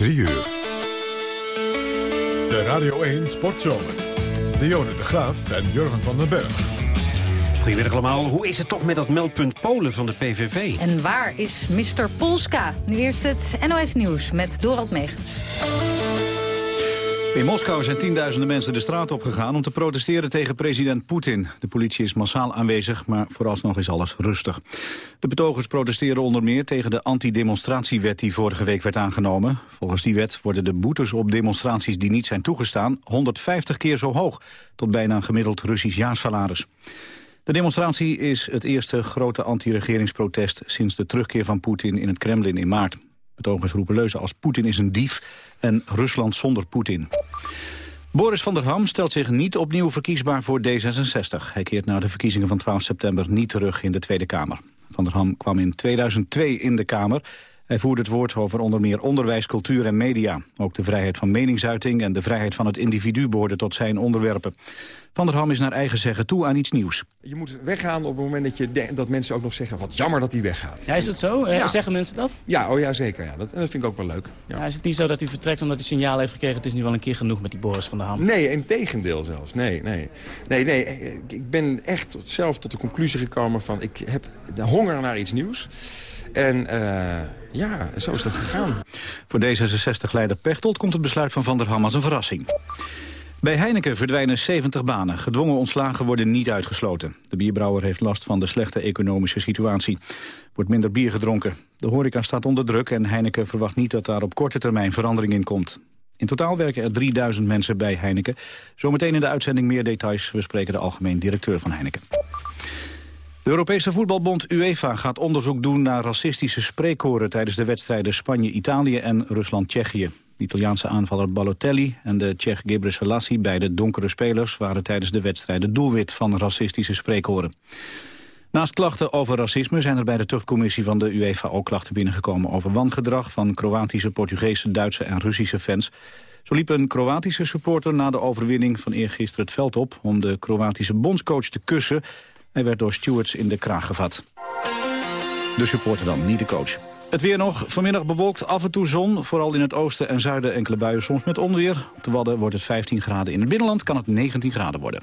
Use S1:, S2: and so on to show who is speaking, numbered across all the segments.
S1: 3 uur. De Radio 1 Sportzomer. Dionne de Graaf en Jurgen van den Berg.
S2: Goedemiddag allemaal. Hoe is het toch met dat meldpunt Polen van de PVV?
S3: En waar is Mr. Polska? Nu eerst het NOS Nieuws met Dorald Megens.
S4: In Moskou zijn tienduizenden mensen de straat opgegaan om te protesteren tegen president Poetin. De politie is massaal aanwezig, maar vooralsnog is alles rustig. De betogers protesteren onder meer tegen de antidemonstratiewet die vorige week werd aangenomen. Volgens die wet worden de boetes op demonstraties die niet zijn toegestaan 150 keer zo hoog, tot bijna een gemiddeld Russisch jaarsalaris. De demonstratie is het eerste grote anti-regeringsprotest sinds de terugkeer van Poetin in het Kremlin in maart. Betogers roepen leuzen als Poetin is een dief en Rusland zonder Poetin. Boris van der Ham stelt zich niet opnieuw verkiesbaar voor D66. Hij keert na de verkiezingen van 12 september niet terug in de Tweede Kamer. Van der Ham kwam in 2002 in de Kamer hij voerde het woord over onder meer onderwijs, cultuur en media. Ook de vrijheid van meningsuiting en de vrijheid van het individu behoorden tot zijn onderwerpen. Van der Ham is naar eigen zeggen toe aan iets nieuws.
S5: Je moet weggaan op het moment dat, je dat mensen ook nog zeggen... wat jammer dat hij weggaat.
S6: Ja, is het zo? Eh, zeggen mensen dat?
S5: Ja, oh ja zeker. Ja. Dat, dat vind ik ook wel leuk.
S6: Ja. ja. is het niet zo dat hij vertrekt omdat hij signaal heeft gekregen... het is nu wel een keer genoeg met die Boris van der Ham?
S5: Nee, in tegendeel zelfs. Nee, nee. nee, nee. Ik ben echt zelf tot de conclusie gekomen van... ik heb de honger naar iets nieuws. En uh, ja, zo is dat gegaan.
S4: Voor D66-leider Pechtold komt het besluit van Van der Ham als een verrassing. Bij Heineken verdwijnen 70 banen. Gedwongen ontslagen worden niet uitgesloten. De bierbrouwer heeft last van de slechte economische situatie. Wordt minder bier gedronken. De horeca staat onder druk en Heineken verwacht niet dat daar op korte termijn verandering in komt. In totaal werken er 3000 mensen bij Heineken. Zometeen in de uitzending meer details. We spreken de algemeen directeur van Heineken. De Europese voetbalbond UEFA gaat onderzoek doen naar racistische spreekkoren tijdens de wedstrijden Spanje-Italië en Rusland-Tsjechië. De Italiaanse aanvaller Balotelli en de Tsjech Gebre Selassie, beide donkere spelers, waren tijdens de wedstrijden doelwit van racistische spreekkoren. Naast klachten over racisme zijn er bij de tuchtcommissie van de UEFA ook klachten binnengekomen over wangedrag van Kroatische, Portugese, Duitse en Russische fans. Zo liep een Kroatische supporter na de overwinning van eergisteren het veld op om de Kroatische bondscoach te kussen hij werd door stewards in de kraag gevat. De supporter dan, niet de coach. Het weer nog. Vanmiddag bewolkt af en toe zon. Vooral in het oosten en zuiden enkele buien, soms met onweer. Op de Wadden wordt het 15 graden. In het binnenland kan het 19 graden worden.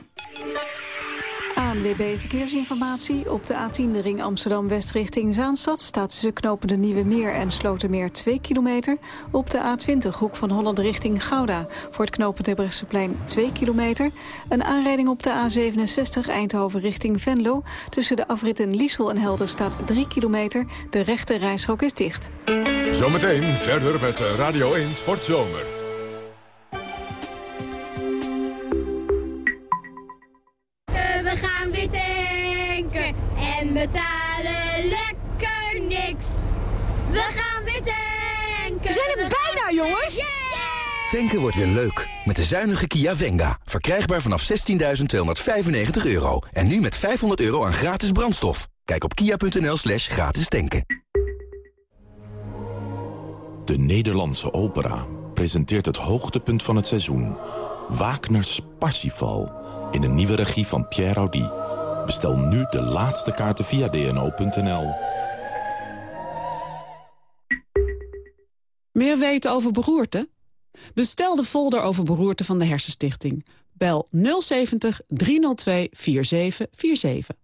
S7: ANWB Verkeersinformatie. Op de A10 de ring Amsterdam-West richting Zaanstad... staat tussen knopen de Nieuwe Meer en Slotermeer 2 kilometer. Op de A20 hoek van Holland richting Gouda... voor het knopen Terbrechtseplein 2 kilometer. Een aanrijding op de A67 Eindhoven richting Venlo. Tussen de afritten Liesel en Helder staat 3 kilometer. De rechte reishok is dicht.
S1: Zometeen verder met Radio 1 Sportzomer.
S8: Betalen lekker niks. We gaan weer tanken.
S9: We zijn er bijna, jongens.
S10: Tanken wordt weer leuk. Met de zuinige Kia Venga. Verkrijgbaar vanaf 16.295 euro. En nu met 500 euro aan gratis brandstof. Kijk op kia.nl slash gratis tanken.
S11: De Nederlandse opera presenteert het hoogtepunt van het seizoen. Wagner's Parsifal. In een nieuwe regie van Pierre Audi. Bestel nu de laatste kaarten via dno.nl.
S12: Meer weten over beroerte? Bestel de folder over beroerte van de Hersenstichting. Bel 070 302 4747.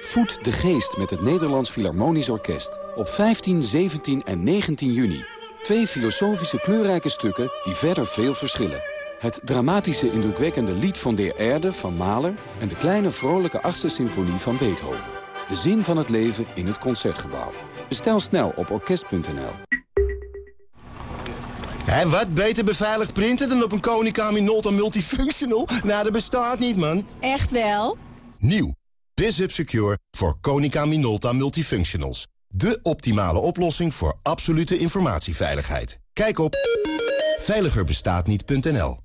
S13: Voed de geest met het Nederlands Philharmonisch Orkest. Op 15, 17 en 19 juni. Twee filosofische kleurrijke stukken die verder veel verschillen. Het dramatische indrukwekkende lied van De Erde van Mahler... en de kleine vrolijke achtste symfonie van Beethoven. De zin van het leven in het Concertgebouw. Bestel snel op orkest.nl.
S14: Hé, wat beter beveiligd printen dan op een Konica Minolta Multifunctional? Nou, dat bestaat niet, man.
S9: Echt wel?
S14: Nieuw. BizHub Secure voor Konica Minolta Multifunctionals. De optimale oplossing voor absolute informatieveiligheid. Kijk op veiligerbestaatniet.nl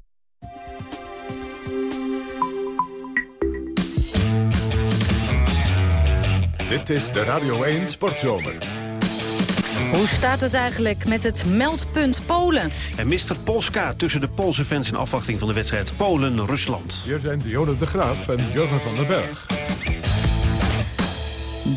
S15: Dit is de Radio 1 Sportzomer.
S16: Hoe staat het eigenlijk met het meldpunt Polen?
S2: En Mr. Polska tussen de Poolse fans in afwachting van de wedstrijd Polen-Rusland.
S15: Hier zijn Dionne de Graaf en Jurgen van den Berg.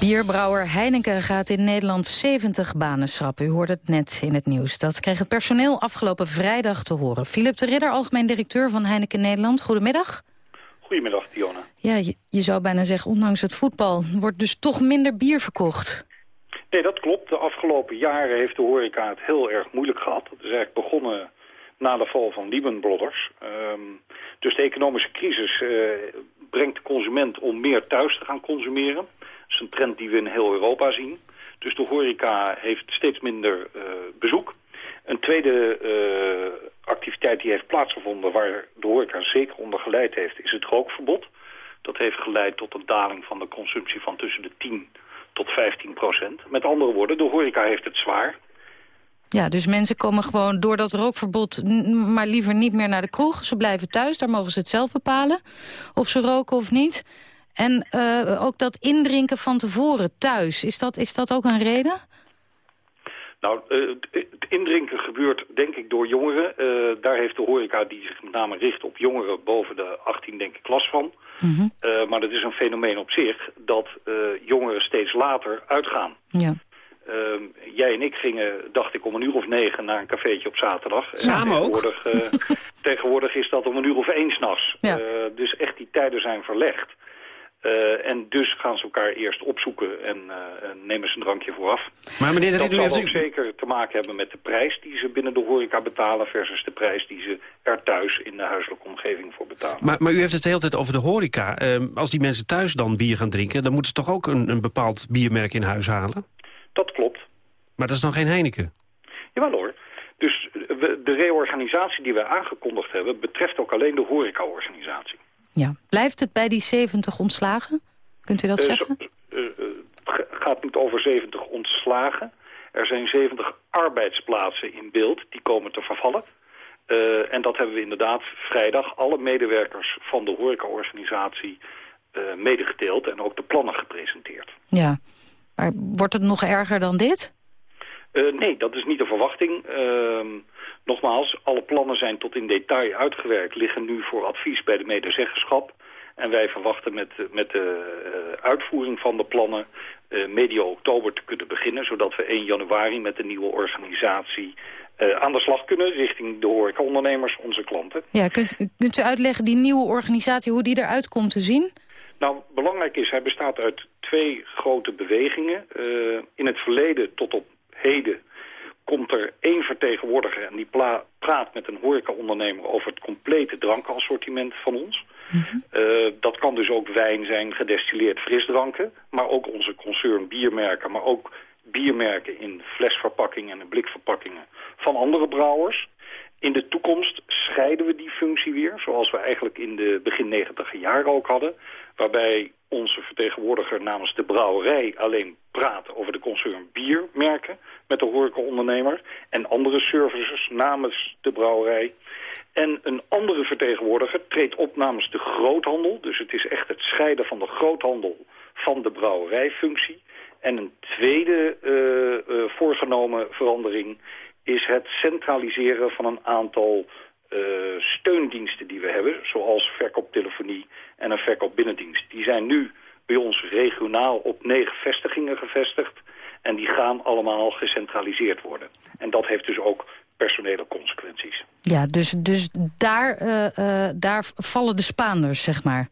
S16: Bierbrouwer Heineken gaat in Nederland 70 banen schrappen. U hoorde het net in het nieuws. Dat kreeg het personeel afgelopen vrijdag te horen. Philip de Ridder, algemeen directeur van Heineken Nederland. Goedemiddag.
S17: Goedemiddag, Dionne.
S16: Ja, je, je zou bijna zeggen, ondanks het voetbal... wordt dus toch minder bier verkocht.
S17: Nee, dat klopt. De afgelopen jaren heeft de horeca het heel erg moeilijk gehad. Het is eigenlijk begonnen na de val van Lehman Brothers. Ehm, dus de economische crisis eh, brengt de consument om meer thuis te gaan consumeren. Dat is een trend die we in heel Europa zien. Dus de horeca heeft steeds minder uh, bezoek. Een tweede uh, activiteit die heeft plaatsgevonden waar de horeca zeker onder geleid heeft, is het rookverbod. Dat heeft geleid tot een daling van de consumptie van tussen de 10 tot 15 procent. Met andere woorden, de horeca heeft het zwaar.
S16: Ja, dus mensen komen gewoon door dat rookverbod maar liever niet meer naar de kroeg. Ze blijven thuis, daar mogen ze het zelf bepalen. Of ze roken of niet. En uh, ook dat indrinken van tevoren thuis, is dat, is dat ook een reden?
S17: Nou, uh, het indrinken gebeurt denk ik door jongeren. Uh, daar heeft de horeca die zich met name richt op jongeren boven de 18 denk ik last van. Mm -hmm. uh, maar dat is een fenomeen op zich dat jongeren steeds later uitgaan.
S16: Ja.
S17: Ehm, jij en ik gingen, dacht ik, om een uur of negen naar een cafeetje op zaterdag.
S2: Samen
S17: tegenwoordig,
S2: ook?
S17: tegenwoordig is dat om een uur of één s'nachts.
S16: Ja.
S17: dus echt die tijden zijn verlegd. Uh, en dus gaan ze elkaar eerst opzoeken en, uh, en nemen ze een drankje vooraf.
S2: Maar meneer de
S17: dat
S2: Ridder,
S17: zal
S2: heeft
S17: ook
S2: u...
S17: zeker te maken hebben met de prijs die ze binnen de horeca betalen... versus de prijs die ze er thuis in de huiselijke omgeving voor betalen.
S2: Maar, maar u heeft het de hele tijd over de horeca. Uh, als die mensen thuis dan bier gaan drinken... dan moeten ze toch ook een, een bepaald biermerk in huis halen?
S17: Dat klopt.
S2: Maar dat is dan geen Heineken?
S17: Jawel hoor. Dus we, de reorganisatie die we aangekondigd hebben... betreft ook alleen de horecaorganisatie.
S16: Ja. Blijft het bij die 70 ontslagen? Kunt u dat
S17: Uh,
S16: zeggen?
S17: zo- uh, het gaat niet over 70 ontslagen. Er zijn 70 arbeidsplaatsen in beeld die komen te vervallen. Uh, en dat hebben we inderdaad vrijdag alle medewerkers van de horecaorganisatie medegedeeld en ook de plannen gepresenteerd.
S16: Ja. Maar wordt het nog erger dan dit?
S17: Nee, dat is niet de verwachting. Uh, nogmaals, alle plannen zijn tot in detail uitgewerkt, liggen nu voor advies bij de medezeggenschap. En wij verwachten met, met de uh, uitvoering van de plannen uh, medio oktober te kunnen beginnen, zodat we 1 januari met de nieuwe organisatie uh, aan de slag kunnen richting de horecaondernemers, onze klanten.
S16: Ja, kunt, kunt u uitleggen die nieuwe organisatie, hoe die eruit komt te zien?
S17: Nou, belangrijk is, hij bestaat uit twee grote bewegingen. Uh, in het verleden tot op heden komt er één vertegenwoordiger... en die praat met een horecaondernemer over het complete drankenassortiment van ons. Mm -hmm. uh, dat kan dus ook wijn zijn, gedestilleerd frisdranken... maar ook onze concern biermerken, maar ook biermerken in flesverpakkingen en in blikverpakkingen van andere brouwers. In de toekomst scheiden we die functie weer, zoals we eigenlijk in de begin negentiger jaren ook hadden. Waarbij onze vertegenwoordiger namens de brouwerij alleen praat over de concern biermerken met de horecaondernemer. En andere services namens de brouwerij. En een andere vertegenwoordiger treedt op namens de groothandel. Dus het is echt het scheiden van de groothandel van de brouwerijfunctie. En een tweede uh, uh, voorgenomen verandering is het centraliseren van een aantal uh, steundiensten die we hebben, zoals verkooptelefonie en een verkoopbinnendienst. Die zijn nu bij ons regionaal op negen vestigingen gevestigd en die gaan allemaal gecentraliseerd worden. En dat heeft dus ook personele consequenties.
S16: Ja, dus, dus daar, uh, uh, daar vallen de Spaanders, zeg maar.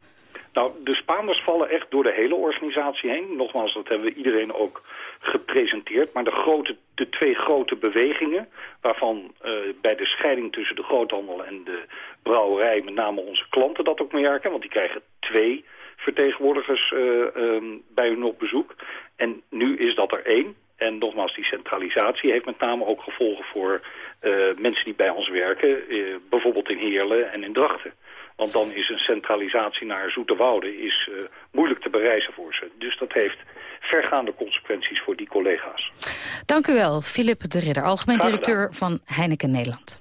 S17: Nou, de Spaanders vallen echt door de hele organisatie heen. Nogmaals, dat hebben we iedereen ook gepresenteerd. Maar de, grote, de twee grote bewegingen, waarvan uh, bij de scheiding tussen de groothandel en de brouwerij... met name onze klanten dat ook merken, want die krijgen twee vertegenwoordigers uh, um, bij hun op bezoek. En nu is dat er één. En nogmaals, die centralisatie heeft met name ook gevolgen voor uh, mensen die bij ons werken. Bijvoorbeeld in Heerlen en in Drachten. Want dan is een centralisatie naar Zoeterwoude is, moeilijk te bereizen voor ze. Dus dat heeft vergaande consequenties voor die collega's.
S3: Dank u wel, Filip de Ridder, algemeen directeur van Heineken Nederland.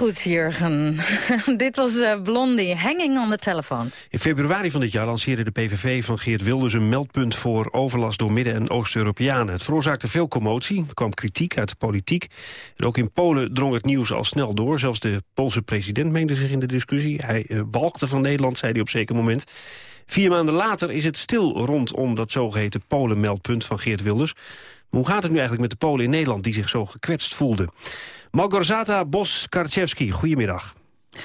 S3: Goed, Jurgen. dit was uh, Blondie, hanging on the telefoon.
S2: In februari van dit jaar lanceerde de PVV van Geert Wilders... een meldpunt voor overlast door Midden- en Oost-Europeanen. Het veroorzaakte veel commotie, er kwam kritiek uit de politiek. En ook in Polen drong het nieuws al snel door. Zelfs de Poolse president meende zich in de discussie. Hij uh, walgde van Nederland, zei hij op zeker moment. Vier maanden later is het stil rondom dat zogeheten Polen-meldpunt van Geert Wilders. Maar hoe gaat het nu eigenlijk met de Polen in Nederland... die zich zo gekwetst voelden? Malgorzata Bos-Karczewski, goedemiddag.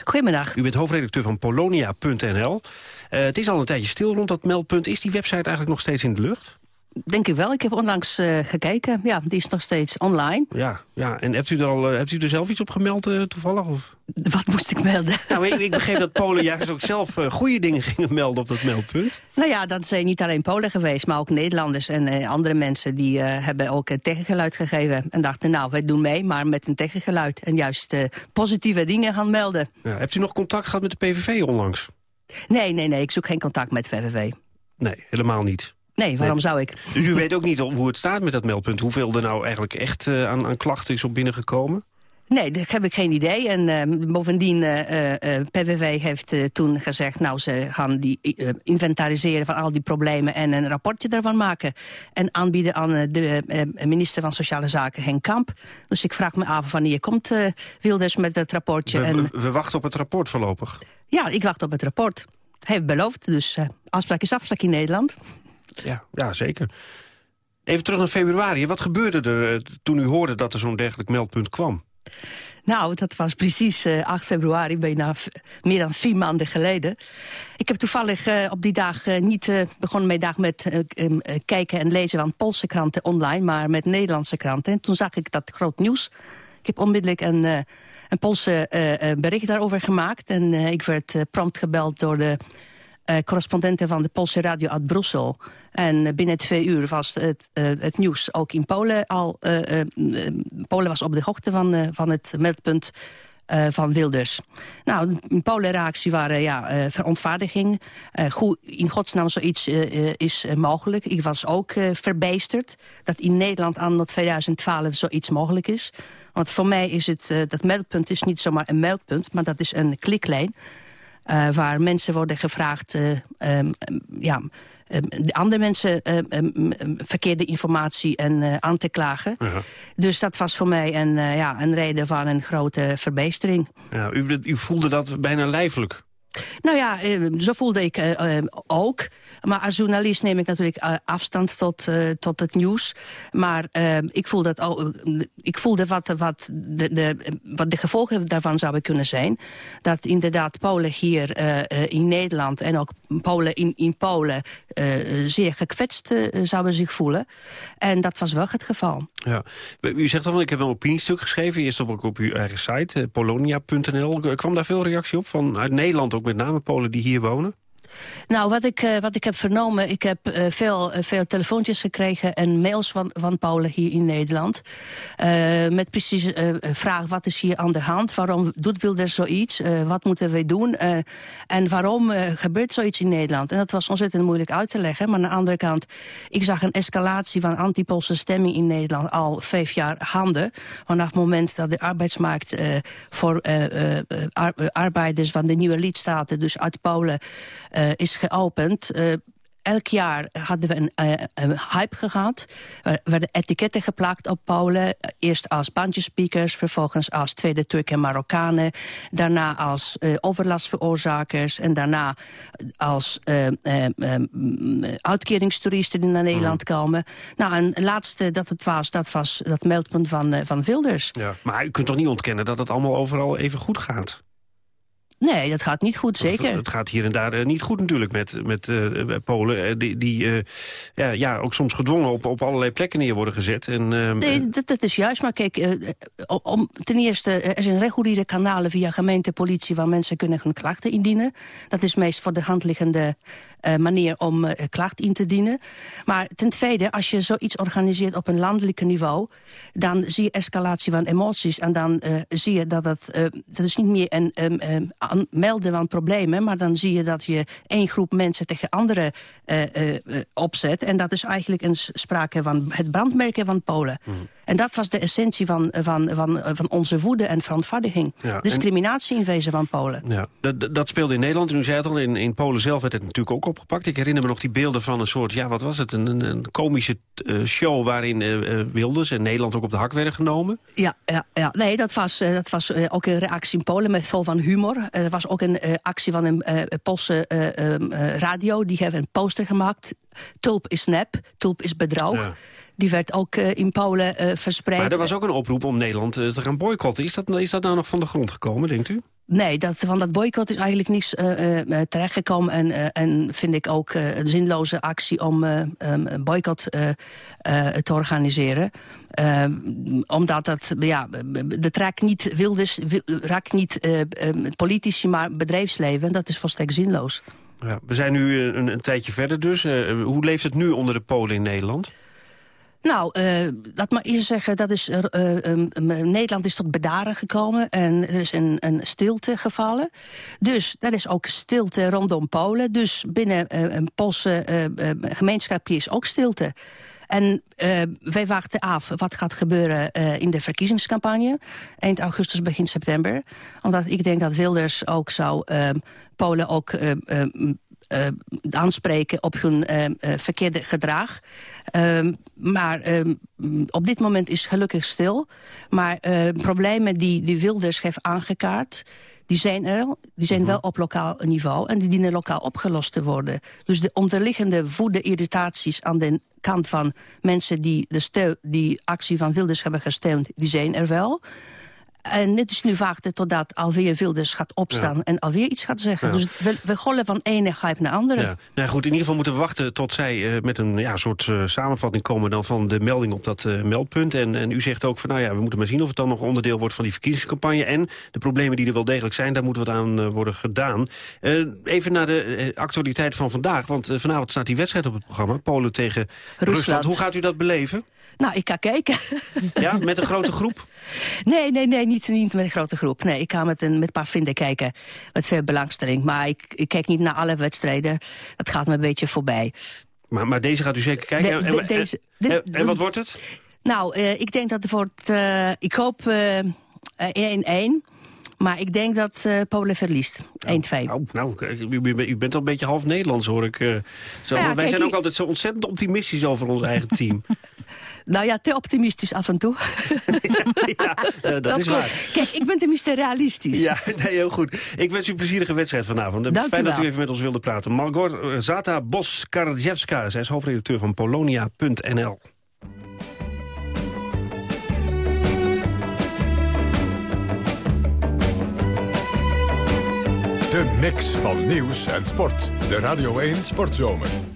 S18: Goedemiddag.
S2: U bent hoofdredacteur van polonia.nl. Uh, het is al een tijdje stil rond dat meldpunt. Is die website eigenlijk nog steeds in de lucht?
S18: Denk ik wel. Ik heb onlangs uh, gekeken. Ja, die is nog steeds online.
S2: Ja, ja. en hebt u er, al, uh, hebt u er zelf iets op gemeld uh, toevallig? Of?
S18: Wat moest ik melden?
S2: Nou, ik, ik begreep dat Polen juist ook zelf goede dingen gingen melden op dat meldpunt.
S18: Nou ja, dat zijn niet alleen Polen geweest, maar ook Nederlanders en andere mensen... die hebben ook een tegengeluid gegeven en dachten, nou, wij doen mee, maar met een tegengeluid. En juist positieve dingen gaan melden.
S2: Ja, hebt u nog contact gehad met de PVV onlangs?
S18: Nee, nee, nee, ik zoek geen contact met de PVV.
S2: Nee, helemaal niet.
S18: Nee, waarom
S2: nee.
S18: zou ik?
S2: Dus u weet ook niet hoe het staat met dat meldpunt? Hoeveel er nou eigenlijk echt uh, aan, aan, klachten is op binnengekomen?
S18: Nee, daar heb ik geen idee. En uh, bovendien, uh, PVV heeft toen gezegd... nou, ze gaan die inventariseren van al die problemen... en een rapportje daarvan maken. En aanbieden aan de minister van Sociale Zaken, Henk Kamp. Dus ik vraag me af wanneer komt Wilders met dat rapportje.
S2: We,
S18: en...
S2: we, we wachten op het rapport voorlopig.
S18: Ja, ik wacht op het rapport. Hij heeft beloofd, dus afspraak is afspraak in Nederland.
S2: Ja, ja, zeker. Even terug naar februari. Wat gebeurde er toen u hoorde dat er zo'n dergelijk meldpunt kwam?
S18: Nou, dat was precies uh, 8 februari, bijna meer dan vier maanden geleden. Ik heb toevallig uh, op die dag uh, niet begonnen mijn dag met um, kijken en lezen van Poolse kranten online, maar met Nederlandse kranten. En toen zag ik dat groot nieuws. Ik heb onmiddellijk een, een Poolse bericht daarover gemaakt. En ik werd prompt gebeld door de correspondenten van de Poolse radio uit Brussel. En binnen twee uur was het, uh, het nieuws ook in Polen al... Uh, Polen was op de hoogte van, van het meldpunt van Wilders. Nou, in Polen reactie waren ja, verontwaardiging. hoe in godsnaam zoiets is mogelijk. Ik was ook verbijsterd dat in Nederland anno 2012 zoiets mogelijk is. Want voor mij is het, dat meldpunt is niet zomaar een meldpunt... maar dat is een kliklijn... Waar mensen worden gevraagd uh, um, ja, andere mensen verkeerde informatie en aan te klagen. Dus dat was voor mij een, ja, een reden van een grote verbetering.
S2: Ja, u, u voelde dat bijna lijfelijk?
S18: Nou ja, zo voelde ik ook. Maar als journalist neem ik natuurlijk afstand tot, tot het nieuws. Maar ik, voel dat ik voelde wat, wat, de, de, wat de gevolgen daarvan zouden kunnen zijn. Dat inderdaad Polen hier in Nederland en ook Polen in, in Polen... zeer gekwetst zouden zich voelen. En dat was wel het geval.
S2: Ja. U zegt al van, ik heb een opiniestuk geschreven. Eerst op, op uw eigen site, polonia.nl. Kwam daar veel reactie op? Van uit Nederland ook met name Polen die hier wonen?
S18: Nou, wat ik, uh, wat ik heb vernomen, ik heb uh, veel, uh, veel telefoontjes gekregen en mails van, van Polen hier in Nederland. met precies vraag, wat is hier aan de hand? Waarom doet Wilders zoiets? wat moeten we doen? en waarom gebeurt zoiets in Nederland? En dat was ontzettend moeilijk uit te leggen. Maar aan de andere kant, ik zag een escalatie van anti-Poolse stemming in Nederland al vijf jaar handen. Vanaf het moment dat de arbeidsmarkt voor ar arbeiders van de nieuwe lidstaten, dus uit Polen is geopend elk jaar hadden we een, uh, een hype gehad. Er werden etiketten geplakt op Polen. Eerst als bandjespeakers, vervolgens als tweede Turken en Marokkanen. Daarna als uh, overlastveroorzakers. En daarna als uh, uitkeringstoeristen die naar Nederland mm. komen. Nou, en laatste dat het was, dat was dat meldpunt van, van Wilders.
S2: Ja, maar u kunt toch niet ontkennen dat het allemaal overal even goed gaat?
S18: Nee, dat gaat niet goed, zeker.
S2: Het, gaat hier en daar uh, niet goed natuurlijk met, met uh, Polen... Uh, die, die ja, ja, ook soms gedwongen op, op allerlei plekken neer worden gezet. En,
S18: nee, dat, dat, is juist. Maar kijk, om, ten eerste, er zijn reguliere kanalen via gemeente, politie... waar mensen kunnen hun klachten indienen. Dat is meest voor de hand liggende manier om uh, klacht in te dienen. Maar ten tweede, als je zoiets organiseert op een landelijk niveau... dan zie je escalatie van emoties. En dan uh, zie je dat dat is niet meer een um, melden van problemen... maar dan zie je dat je één groep mensen tegen andere opzet. En dat is eigenlijk een sprake van het brandmerken van Polen. Mm. En dat was de essentie van, van, van, van onze woede en verontwaardiging. Ja, Discriminatie in wezen van Polen.
S2: Ja, dat, dat speelde in Nederland. En u zei het al, in, in Polen zelf werd het natuurlijk ook opgepakt. Ik herinner me nog die beelden van een soort, ja wat was het, een, een komische uh, show waarin uh, Wilders en Nederland ook op de hak werden genomen.
S18: Ja, ja, ja. nee, dat was, uh, dat was ook een reactie in Polen met vol van humor. Er was ook een actie van een Poolse um, radio, die heeft een poster gemaakt. Tulp is nep, tulp is bedrog. Ja. Die werd ook uh, in Polen uh, verspreid.
S2: Maar er was ook een oproep om Nederland uh, te gaan boycotten. Is dat, is dat nou nog van de grond gekomen, denkt u?
S18: Nee, dat, van dat boycott is eigenlijk niets uh, uh, terechtgekomen. En, uh, en vind ik ook een zinloze actie om um, een boycott te organiseren. omdat dat, ja, dat raakt niet wilders, raakt niet politici, maar bedrijfsleven. Dat is volstrekt zinloos.
S2: Ja, we zijn nu een, een tijdje verder dus. hoe leeft het nu onder de Polen in Nederland?
S18: Nou, uh, laat maar eerst zeggen, dat is, uh, uh, Nederland is tot bedaren gekomen en er is een, een stilte gevallen. Dus er is ook stilte rondom Polen. Dus binnen een Poolse gemeenschapje is ook stilte. En wij wachten af wat gaat gebeuren in de verkiezingscampagne. Eind augustus, begin september. Omdat ik denk dat Wilders ook zou Polen ook uh, aanspreken op hun uh, verkeerde gedrag. Uh, maar ehm, op dit moment is gelukkig stil. Maar problemen die, die Wilders heeft aangekaart... die zijn er, die zijn mhm. wel op lokaal niveau... en die dienen lokaal opgelost te worden. Dus de onderliggende voede irritaties aan de kant van mensen... die de steun, die actie van Wilders hebben gesteund, die zijn er wel... En het is nu wachten totdat alweer Wilders gaat opstaan... en alweer iets gaat zeggen. Dus we, we gollen van ene hype naar andere. Ja.
S2: Nou goed, in ieder geval moeten we wachten tot zij uh, met een ja, soort uh, samenvatting komen... dan van de melding op dat uh, meldpunt. En, en u zegt ook van, nou ja, we moeten maar zien of het dan nog onderdeel wordt... van die verkiezingscampagne. En de problemen die er wel degelijk zijn, daar moet wat aan worden gedaan. even naar de actualiteit van vandaag. Want vanavond staat die wedstrijd op het programma. Polen tegen Rusland. Rusland. Hoe gaat u dat beleven?
S18: Nou, ik ga kijken.
S2: Ja, met een grote groep?
S18: Nee, nee, nee, niet, niet met een grote groep. Nee, ik ga met een, met een paar vrienden kijken. Met veel belangstelling. Maar ik, ik kijk niet naar alle wedstrijden. Dat gaat me een beetje voorbij.
S2: Maar, maar deze gaat u zeker kijken? De, en, deze, en, en, wat wordt het?
S18: Nou, uh, ik denk dat het wordt... Uh, ik hoop 1-1. Uh, Maar ik denk dat Polen verliest. 1-2.
S2: Nou, nou u, u, bent al een beetje half Nederlands, hoor ik. Zo, ja, wij zijn ook altijd zo ontzettend optimistisch over ons eigen team.
S18: nou ja, te optimistisch af en toe.
S2: ja, uh, dat, dat, is klopt. waar.
S18: Kijk, ik ben tenminste realistisch.
S2: Ja, nee, heel goed. Ik wens u een plezierige wedstrijd vanavond.
S18: Dank
S2: Fijn dat u even met ons wilde praten. Margot Zata Bos-Karadzewska, zij is hoofdredacteur van Polonia.nl.
S1: De mix van nieuws en sport. De Radio 1 Sportzomer.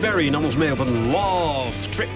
S2: Berry nam ons mee op een love trip.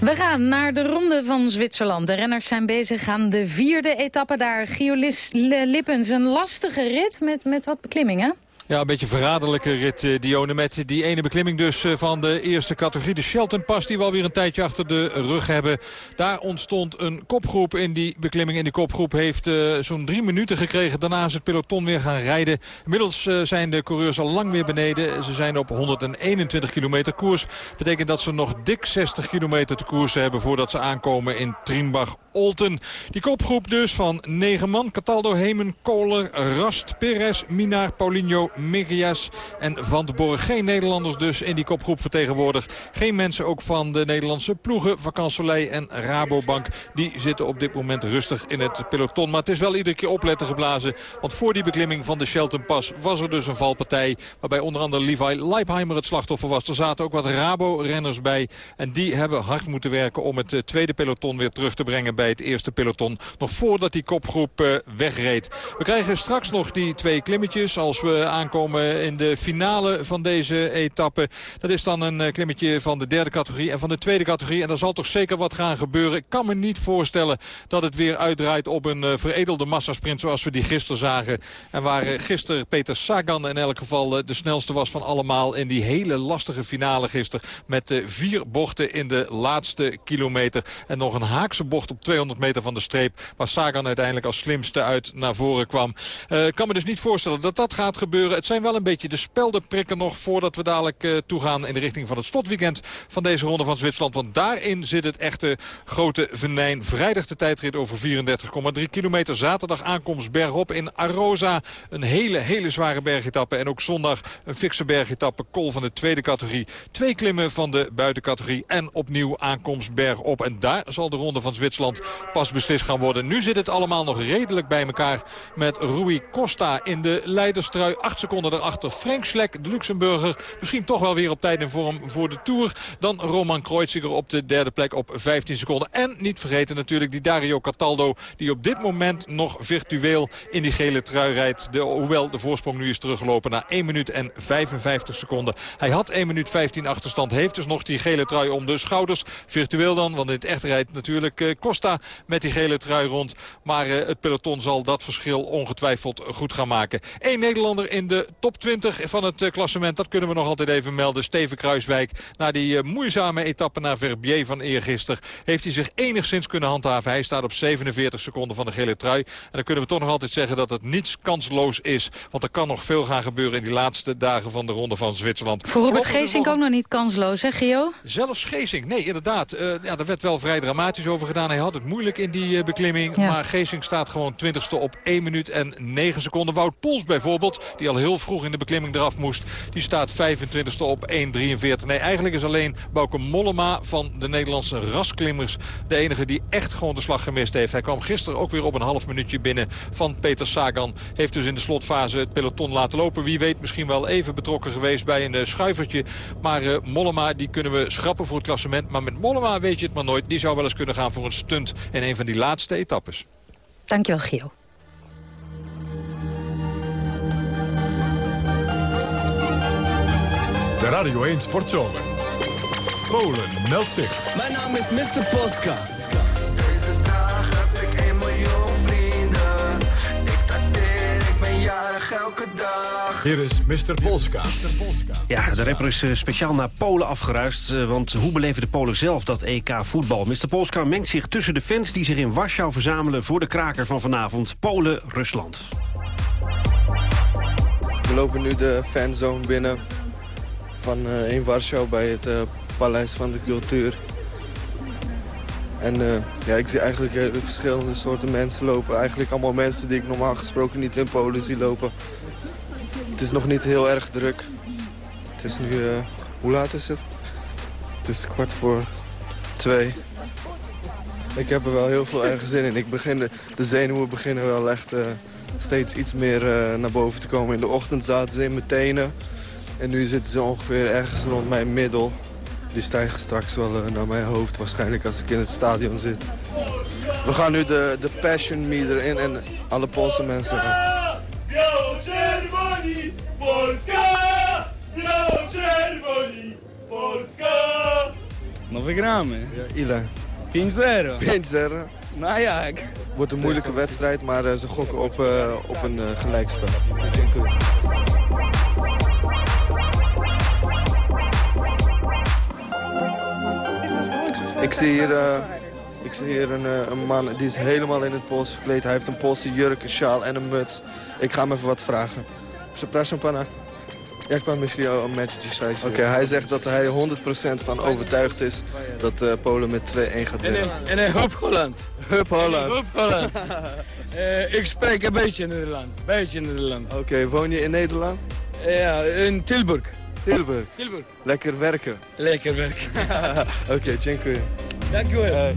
S3: We gaan naar de ronde van Zwitserland. De renners zijn bezig aan de vierde etappe daar. Giolis Lippens, een lastige rit met, met wat beklimmingen.
S19: Ja, een beetje verraderlijke rit, uh, Dione. Met die ene beklimming dus uh, van de eerste categorie. De Shelton Pass, die we alweer een tijdje achter de rug hebben. Daar ontstond een kopgroep in die beklimming. En die kopgroep heeft uh, zo'n drie minuten gekregen. Daarna is het peloton weer gaan rijden. Inmiddels zijn de coureurs al lang weer beneden. Ze zijn op 121 kilometer koers. Betekent dat ze nog dik 60 kilometer te koersen hebben... voordat ze aankomen in Trimbach-Olten. Die kopgroep dus van negen man. Cataldo, Hemen, Kohler, Rast, Perez, Minar, Paulinho... Migias en Van de Borg. Geen Nederlanders dus in die kopgroep vertegenwoordigd. Geen mensen ook van de Nederlandse ploegen. Vacansoleil en Rabobank. Die zitten op dit moment rustig in het peloton. Maar het is wel iedere keer opletten geblazen. Want voor die beklimming van de Shelton Pass was er dus een valpartij. Waarbij onder andere Levi Leipheimer het slachtoffer was. Er zaten ook wat Rabo-renners bij. En die hebben hard moeten werken om het eh, tweede peloton weer terug te brengen bij het eerste peloton. Nog voordat die kopgroep eh, wegreed. We krijgen straks nog die twee klimmetjes als we aan aankomen in de finale van deze etappe. Dat is dan een eh, klimmetje van de derde categorie en van de tweede categorie. En er zal toch zeker wat gaan gebeuren. Ik kan me niet voorstellen dat het weer uitdraait op een uh, veredelde massasprint zoals we die gisteren zagen. En waar uh, gisteren Peter Sagan in elk geval de snelste was van allemaal in die hele lastige finale gisteren. Met vier bochten in de laatste kilometer. En nog een haakse bocht op 200 meter van de streep. Waar Sagan uiteindelijk als slimste uit naar voren kwam. Ik kan me dus niet voorstellen dat dat gaat gebeuren. Het zijn wel een beetje de speldenprikken nog voordat we dadelijk uh, toegaan in de richting van het slotweekend van deze ronde van Zwitserland. Want daarin zit het echte grote venijn. Vrijdag de tijdrit over 34,3 kilometer. Zaterdag aankomst bergop in Arosa. Een hele, hele zware bergetappe. En ook zondag een fikse bergetappe. Kol van de tweede categorie. Twee klimmen van de buitencategorie. En opnieuw aankomst bergop. En daar zal de ronde van Zwitserland pas beslist gaan worden. Nu zit het allemaal nog redelijk bij elkaar met Rui Costa in de leiderstrui. Acht seconden daarachter Frank Schleck, de Luxemburger. Misschien toch wel weer op tijd in vorm voor de Tour. Dan Roman Kreuziger op de derde plek op 15 seconden. En niet vergeten natuurlijk die Dario Cataldo... die op dit moment nog virtueel in die gele trui rijdt. Hoewel de voorsprong nu is teruggelopen naar 1 minuut en 55 seconden. Hij had 1 minuut 15 achterstand. Heeft dus nog die gele trui om de schouders. Virtueel dan, want in het echt rijdt natuurlijk uh, Costa met die gele trui rond. Maar uh, het peloton zal dat verschil ongetwijfeld goed gaan maken. Eén Nederlander in de top 20 van het uh, klassement. Dat kunnen we nog altijd even melden. Steven Kruiswijk. Na die moeizame etappe naar Verbier van eergisteren... heeft hij zich enigszins kunnen handhaven. Hij staat op 47 seconden van de gele trui. En dan kunnen we toch nog altijd zeggen dat het niets kansloos is. Want er kan nog veel gaan gebeuren in die laatste dagen van de ronde van Zwitserland.
S3: Voor Robert Geesink ook nog niet kansloos, hè Gio?
S19: Zelfs Geesink, nee inderdaad. Uh, ja, daar werd wel vrij dramatisch over gedaan. Hij had het moeilijk in die uh, beklimming. Ja. Maar Geesink staat gewoon 20ste op 1 minuut en 9 seconden. Wout Poels bijvoorbeeld, die al heel vroeg in de beklimming eraf moest. Die staat 25ste op 1.43. Nee, eigenlijk is alleen Bouke Mollema van de Nederlandse rasklimmers... de enige die echt gewoon de slag gemist heeft. Hij kwam gisteren ook weer op een half minuutje binnen van Peter Sagan. Heeft dus in de slotfase het peloton laten lopen. Wie weet misschien wel even betrokken geweest bij een uh, schuivertje. Maar uh, Mollema die kunnen we schrappen voor het klassement. Maar met Mollema weet je het maar nooit. Die zou wel eens kunnen gaan voor een stunt in een van die laatste etappes.
S3: Dankjewel, Gio.
S1: De Radio 1 Sportzomer. Polen meldt zich.
S20: Mijn naam is Mr. Polska. Deze dag heb ik 1 miljoen vrienden. Ik dateer, ik ben jarig elke dag.
S1: Hier is Mr. Polska.
S2: Ja, de rapper is uh, speciaal naar Polen afgeruist. Uh, want hoe beleven de Polen zelf dat EK voetbal? Mr. Polska mengt zich tussen de fans die zich in Warschau verzamelen... voor de kraker van vanavond, Polen-Rusland.
S21: We lopen nu de fanzone binnen van uh, in Warschau bij het Paleis van de Cultuur. En uh, ja, ik zie eigenlijk verschillende soorten mensen lopen. Eigenlijk allemaal mensen die ik normaal gesproken niet in Polen zie lopen. Het is nog niet heel erg druk. Het is nu, hoe laat is het? Het is kwart voor twee. Ik heb er wel heel veel erg zin in. Ik begin de, de zenuwen beginnen wel echt steeds iets meer naar boven te komen. In de ochtend zaten ze in mijn tenen. En nu zitten ze ongeveer ergens rond mijn middel. Die stijgen straks wel uh, naar mijn hoofd waarschijnlijk als ik in het stadion zit. We gaan nu de, de Passion Meter in en alle Poolse mensen.
S20: Polska!
S22: No wygramy.
S21: Ja, ile?
S22: 5-0.
S21: 5-0.
S22: Nou jak?
S21: Wordt een moeilijke wedstrijd, maar uh, ze gokken op, uh, op een uh, gelijkspel. Ik zie hier, uh, ik zie hier een, uh, een, man die is helemaal in het Pools verkleed. Hij heeft een Poolse jurk, een sjaal en een muts. Ik ga hem even wat vragen. Przepraszam pana. Jak pan myśli o meczu dzisiejszym? Oké, okay, hij zegt dat hij 100% van overtuigd is dat uh, Polen met 2-1 gaat winnen.
S22: En een Hup Holland.
S21: Hup Holland.
S22: Hup Holland. uh, ik spreek een beetje Nederlands. Beetje Nederlands.
S21: Oké, okay, woon je in Nederland?
S22: Ja, in Tilburg.
S21: Tilburg.
S22: Tilburg.
S21: Lekker werken.
S22: Lekker werken.
S21: Oké, okay, dziękuję.
S22: Dankjewel. Uh.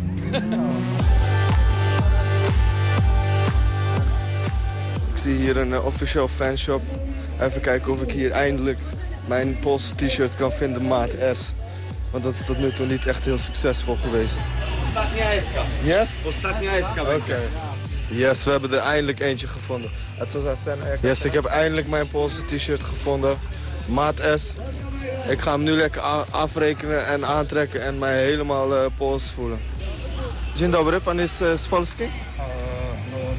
S21: ik zie hier een uh, official fanshop. Even kijken of ik hier eindelijk mijn Poolse t-shirt kan vinden, maat S. Want dat is tot nu toe niet echt heel succesvol geweest. Yes? Oké. Okay. Yes, we hebben er eindelijk eentje gevonden. Het zou zijn Yes, ik heb eindelijk mijn Poolse t-shirt gevonden. Maat S. Ik ga hem nu lekker afrekenen en aantrekken en mij helemaal uh, Pools voelen. Dzień dobry, pan is uh, z Polski?
S23: Uh,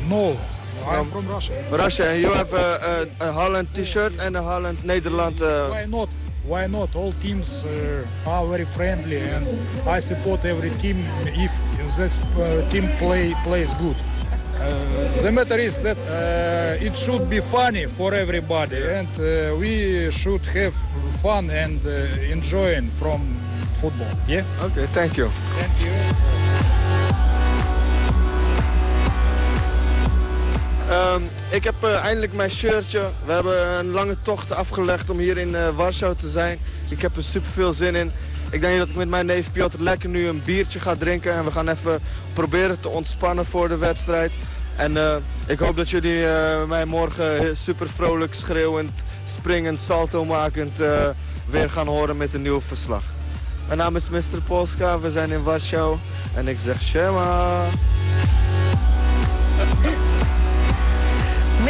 S23: no, I'm from Russia.
S21: Russia, you have a, a, a Holland t-shirt and a Holland Nederland... Uh...
S23: Why not? Why not? All teams uh, are very friendly and I support every team if this uh, team play plays good. Uh, The matter is that uh, it should be funny for everybody, and uh, we should have fun and uh, enjoying from football. Yeah.
S21: Okay, thank you.
S23: Thank you.
S21: Ehm, ik heb eh, eindelijk mijn shirtje. We hebben een lange tocht afgelegd om hier in eh, Warschau te zijn. Ik heb er super veel zin in. Ik denk dat ik met mijn neef Piotr lekker nu een biertje ga drinken. En we gaan even proberen te ontspannen voor de wedstrijd. En eh, ik hoop dat jullie eh, mij morgen super vrolijk, schreeuwend, springend, salto makend eh, weer gaan horen met een nieuw verslag. Mijn naam is Mr. Polska, we zijn in Warschau. En ik zeg Shema.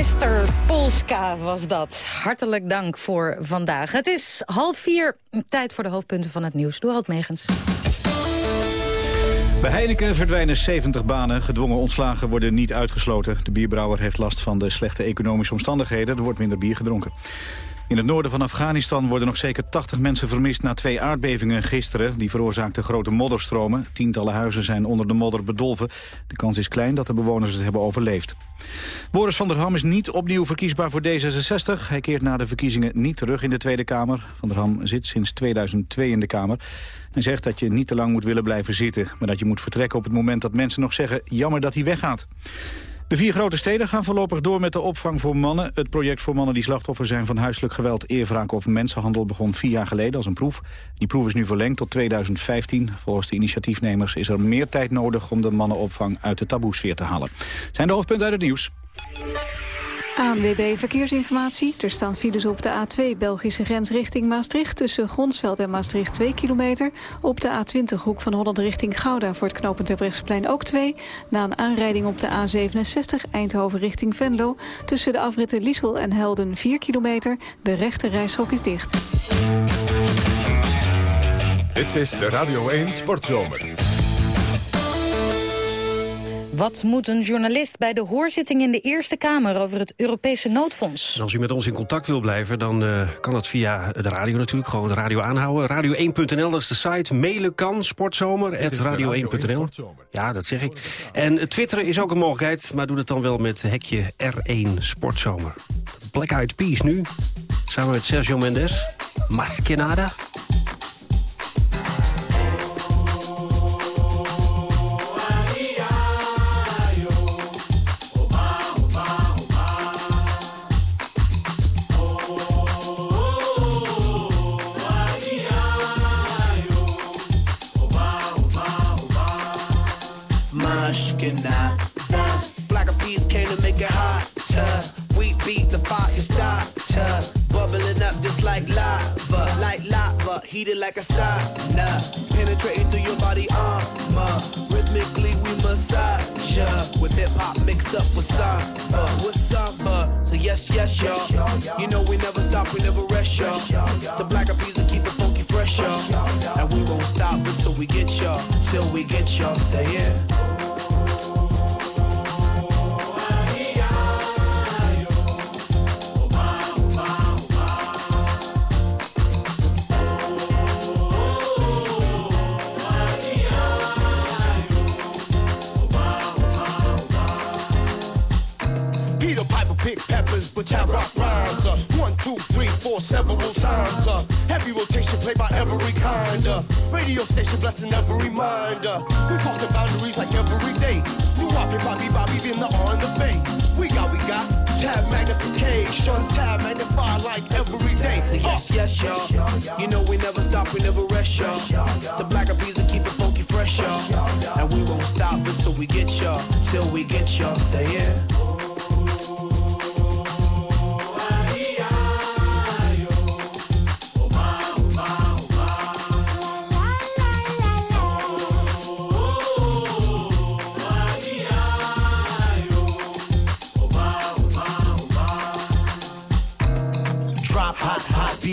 S16: Mr. Polska was dat. Hartelijk dank voor vandaag. Het is half vier, tijd voor de hoofdpunten van het nieuws. Dorald Megens.
S4: Bij Heineken verdwijnen 70 banen. Gedwongen ontslagen worden niet uitgesloten. De bierbrouwer heeft last van de slechte economische omstandigheden. Er wordt minder bier gedronken. In het noorden van Afghanistan worden nog zeker 80 mensen vermist... na twee aardbevingen gisteren. Die veroorzaakten grote modderstromen. Tientallen huizen zijn onder de modder bedolven. De kans is klein dat de bewoners het hebben overleefd. Boris van der Ham is niet opnieuw verkiesbaar voor D66. Hij keert na de verkiezingen niet terug in de Tweede Kamer. Van der Ham zit sinds 2002 in de Kamer. Hij zegt dat je niet te lang moet willen blijven zitten... maar dat je moet vertrekken op het moment dat mensen nog zeggen... jammer dat hij weggaat. De vier grote steden gaan voorlopig door met de opvang voor mannen. Het project voor mannen die slachtoffer zijn van huiselijk geweld, eerwraak of mensenhandel begon vier jaar geleden als een proef. Die proef is nu verlengd tot 2015. Volgens de initiatiefnemers is er meer tijd nodig om de mannenopvang uit de taboesfeer te halen. Zijn de hoofdpunten uit het nieuws.
S7: ANWB Verkeersinformatie. Er staan files op de A2 Belgische grens richting Maastricht... tussen Gronsveld en Maastricht 2 kilometer. Op de A20 hoek van Holland richting Gouda... voor het knooppunt Terbrechtseplein ook 2. Na een aanrijding op de A67 Eindhoven richting Venlo... tussen de afritten Liesel en Helden 4 kilometer. De rechte reishok is dicht.
S15: Dit is de Radio 1 Sportzomer.
S16: Wat moet een journalist bij de hoorzitting in de Eerste Kamer over het Europese noodfonds?
S20: En als u met ons in contact wil blijven, dan uh, kan dat via de radio natuurlijk. Gewoon de radio aanhouden. Radio1.nl, dat is de site. Mailen kan, sportzomer, radio1.nl. Ja, dat zeg ik. En twitteren is ook een mogelijkheid, maar doe dat dan wel met hekje R1 Sportzomer. Black Eyed Peas nu, samen met Sergio Mendes. Maskenada.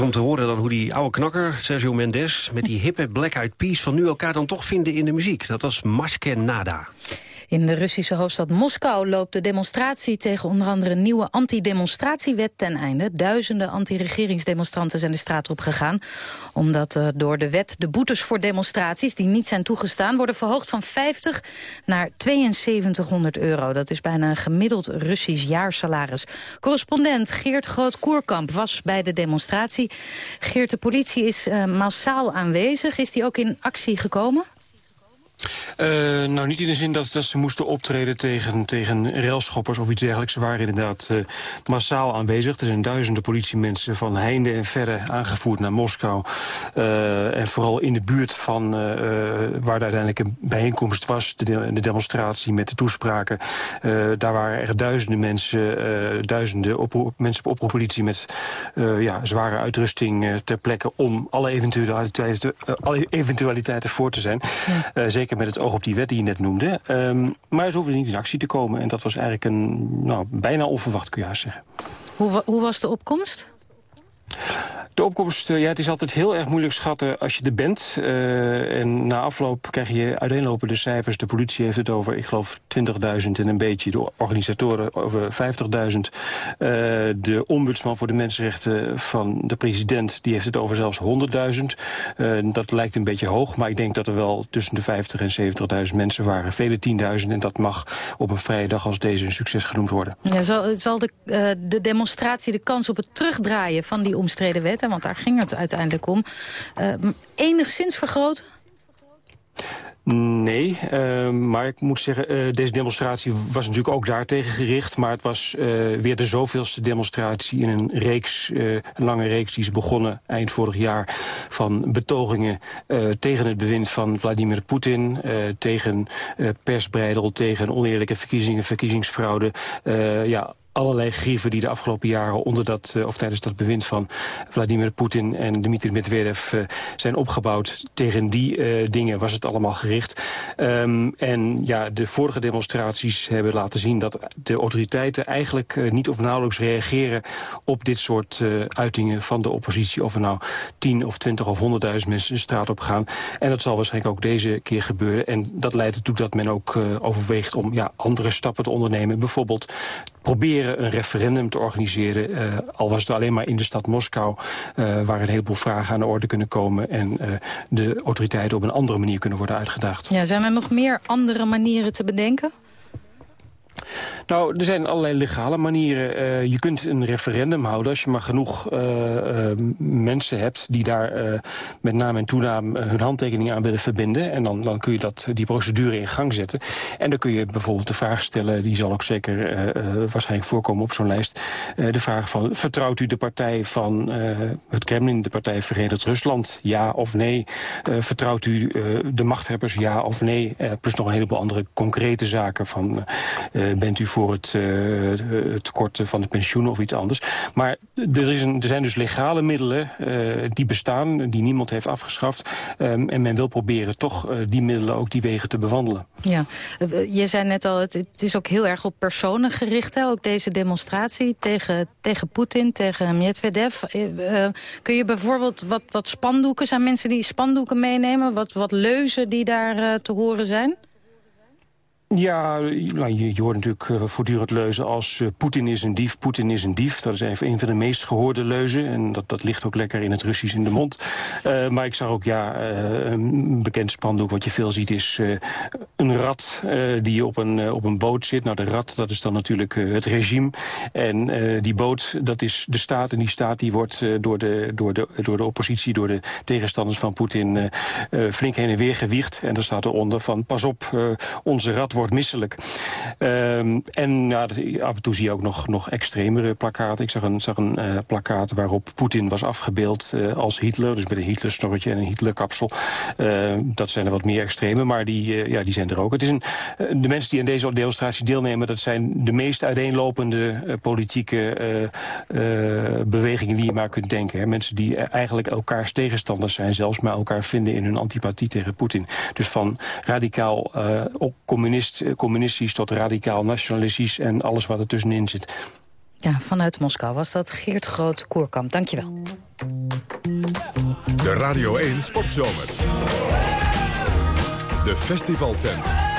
S2: Om te horen dan hoe die oude knakker, Sergio Mendes... met die hippe Black Eyed van nu elkaar dan toch vinden in de muziek. Dat was Maske Nada.
S16: In de Russische hoofdstad Moskou loopt de demonstratie tegen onder andere een nieuwe antidemonstratiewet ten einde. Duizenden anti-regeringsdemonstranten zijn de straat op gegaan. Omdat uh, door de wet de boetes voor demonstraties die niet zijn toegestaan worden verhoogd van 50 naar 7200 euro. Dat is bijna een gemiddeld Russisch jaarsalaris. Correspondent Geert Groot-Koerkamp was bij de demonstratie. Geert, de politie is uh, massaal aanwezig. Is die ook in actie gekomen?
S24: Uh, nou, niet in de zin dat, dat ze moesten optreden tegen, tegen railschoppers of iets dergelijks. Ze waren inderdaad uh, massaal aanwezig. Er zijn duizenden politiemensen van heinde en verre aangevoerd naar Moskou. Uh, en vooral in de buurt van waar uiteindelijk een bijeenkomst was, de, de demonstratie met de toespraken. daar waren er duizenden mensen, duizenden oproep, mensen op oproeppolitie met ja, zware uitrusting ter plekke om alle eventualiteiten, alle eventualiteiten voor te zijn. Ja. zeker met het oog op die wet die je net noemde. Um, maar ze hoefden niet in actie te komen. En dat was eigenlijk een nou, bijna onverwacht, kun je haast zeggen.
S16: Hoe, hoe was de opkomst?
S24: De opkomst, ja, het is altijd heel erg moeilijk schatten als je er bent. Uh, en na afloop krijg je uiteenlopende cijfers. De politie heeft het over, ik geloof, 20.000 en een beetje. De organisatoren over 50.000. Uh, de ombudsman voor de mensenrechten van de president... die heeft het over zelfs 100.000. Uh, dat lijkt een beetje hoog, maar ik denk dat er wel tussen de 50 en 70.000 mensen waren. Vele 10.000 en dat mag op een vrije dag als deze een succes genoemd worden.
S16: Ja, zal, zal de, de demonstratie de kans op het terugdraaien van die omstreden wet... want daar ging het uiteindelijk om, uh, enigszins vergroten?
S24: Nee, uh, maar ik moet zeggen, uh, deze demonstratie was natuurlijk ook daartegen gericht. Maar het was weer de zoveelste demonstratie in een reeks, een lange reeks die is begonnen eind vorig jaar. Van betogingen tegen het bewind van Vladimir Poetin, tegen persbreidel, tegen oneerlijke verkiezingen, verkiezingsfraude. ja, allerlei grieven die de afgelopen jaren onder dat, uh, of tijdens dat bewind van Vladimir Poetin en Dmitri Medvedev uh, zijn opgebouwd. Tegen die uh, dingen was het allemaal gericht. Um, en ja, de vorige demonstraties hebben laten zien dat de autoriteiten eigenlijk niet of nauwelijks reageren op dit soort uitingen van de oppositie. Of er nou 10 of 20 of 100.000 mensen de straat op gaan. En dat zal waarschijnlijk ook deze keer gebeuren. En dat leidt ertoe dat men ook overweegt om ja, andere stappen te ondernemen. Bijvoorbeeld proberen een referendum te organiseren. Uh, al was het alleen maar in de stad Moskou... Uh, waar een heleboel vragen aan de orde kunnen komen... en uh, de autoriteiten op een andere manier kunnen worden uitgedaagd.
S16: Ja, zijn er nog meer andere manieren te bedenken?
S24: Nou, er zijn allerlei legale manieren. Uh, je kunt een referendum houden als je maar genoeg uh, uh, mensen hebt... die daar met naam en toenaam hun handtekening aan willen verbinden. En dan, dan kun je dat, die procedure in gang zetten. En dan kun je bijvoorbeeld de vraag stellen... die zal ook zeker waarschijnlijk voorkomen op zo'n lijst... de vraag van, vertrouwt u de partij van het Kremlin... de partij Verenigd Rusland, ja of nee? vertrouwt u de machthebbers, ja of nee? plus nog een heleboel andere concrete zaken van... bent u voor het uh, tekort van de pensioenen of iets anders. Maar er, is een, er zijn dus legale middelen uh, die bestaan, die niemand heeft afgeschaft. Um, en men wil proberen toch uh, die middelen ook die wegen te bewandelen.
S16: Ja, je zei net al, het, het is ook heel erg op personen gericht, hè? ook deze demonstratie tegen, tegen Poetin, tegen Medvedev. kun je bijvoorbeeld wat, wat spandoeken, zijn mensen die spandoeken meenemen, wat, wat leuzen die daar te horen zijn?
S24: Ja, nou, je, je hoort natuurlijk uh, voortdurend leuzen als uh, Poetin is een dief, Poetin is een dief. Dat is even een van de meest gehoorde leuzen. En dat, dat ligt ook lekker in het Russisch in de mond. Uh, maar ik zag ook, ja, een bekend spandoek wat je veel ziet is een rat die op een, op een boot zit. Nou, de rat, dat is dan natuurlijk het regime. En die boot, dat is de staat. En die staat die wordt door, de, door, de, door de oppositie, door de tegenstanders van Poetin flink heen en weer gewiegd. En daar staat eronder van, pas op, onze rat wordt wordt misselijk. Ehm, en ja, af en toe zie je ook nog, nog extremere plakkaten. Ik zag een, zag een eh, plakkaat waarop Poetin was afgebeeld eh, als Hitler. Dus met een Hitler-snorretje en een Hitler-kapsel. Eh, dat zijn er wat meer extreme, maar die, eh, ja, die zijn er ook. Het is een, de mensen die aan deze demonstratie deelnemen... dat zijn de meest uiteenlopende politieke bewegingen die je maar kunt denken. Hè. Mensen die eigenlijk elkaars tegenstanders zijn... zelfs maar elkaar vinden in hun antipathie tegen Poetin. Dus van radicaal op communist, eh, communistisch tot radicaal nationalistisch... en alles wat er tussenin zit.
S3: Ja, vanuit Moskou was dat Geert Groot-Koerkamp. Dankjewel.
S1: De Radio 1 Sportzomer. De festivaltent.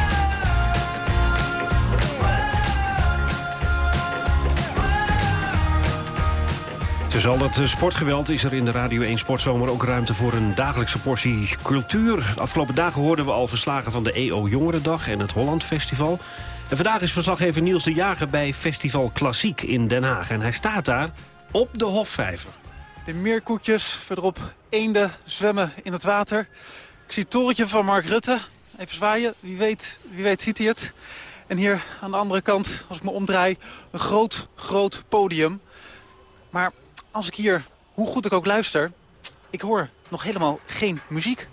S2: Tussen al het eh, sportgeweld is er in de Radio 1 Sportzomer ook ruimte voor een dagelijkse portie cultuur. De afgelopen dagen hoorden we al verslagen van de EO Jongerendag en het Holland Festival. En vandaag is verslaggever Niels de Jager bij Festival Klassiek in Den Haag. En hij staat daar op de Hofvijver.
S25: De meerkoetjes, verderop eenden zwemmen in het water. Ik zie het torentje van Mark Rutte. Even zwaaien, wie weet, wie weet ziet hij het. En hier aan de andere kant, als ik me omdraai, een groot, groot podium. Maar als ik hier, hoe goed ik ook luister, ik hoor nog helemaal geen muziek.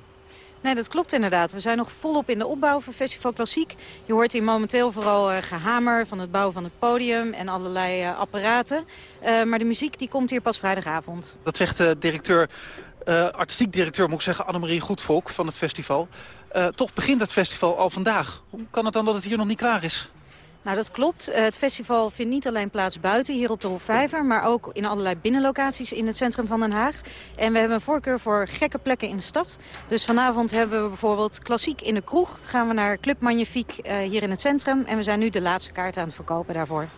S16: Nee, dat klopt inderdaad. We zijn nog volop in de opbouw van Festival Klassiek. Je hoort hier momenteel vooral eh, gehamer van het bouwen van het podium en allerlei eh, apparaten. Eh, maar de muziek die komt hier pas vrijdagavond.
S25: Dat zegt directeur, artistiek directeur, moet ik zeggen, Annemarie Goedvolk van het festival. Toch begint het festival al vandaag. Hoe kan het dan dat het hier nog niet klaar is?
S16: Nou, dat klopt. Het festival vindt niet alleen plaats buiten, hier op de Hofvijver... maar ook in allerlei binnenlocaties in het centrum van Den Haag. En we hebben een voorkeur voor gekke plekken in de stad. Dus vanavond hebben we bijvoorbeeld klassiek in de kroeg. Gaan we naar Club Magnifique uh, hier in het centrum. En we zijn nu de laatste kaart aan het verkopen daarvoor.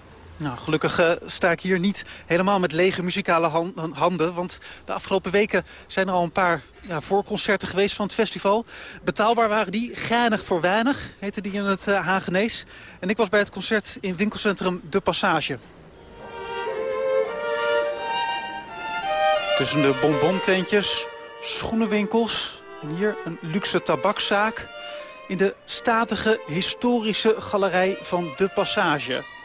S25: Nou, gelukkig uh, sta ik hier niet helemaal met lege muzikale han handen. Want de afgelopen weken zijn er al een paar ja, voorconcerten geweest van het festival. Betaalbaar waren die. Geinig voor weinig, heette die in het uh, Hagenees. En ik was bij het concert in winkelcentrum De Passage. Tussen de bonbontentjes, schoenenwinkels en hier een luxe tabakzaak... in de statige historische galerij van De Passage...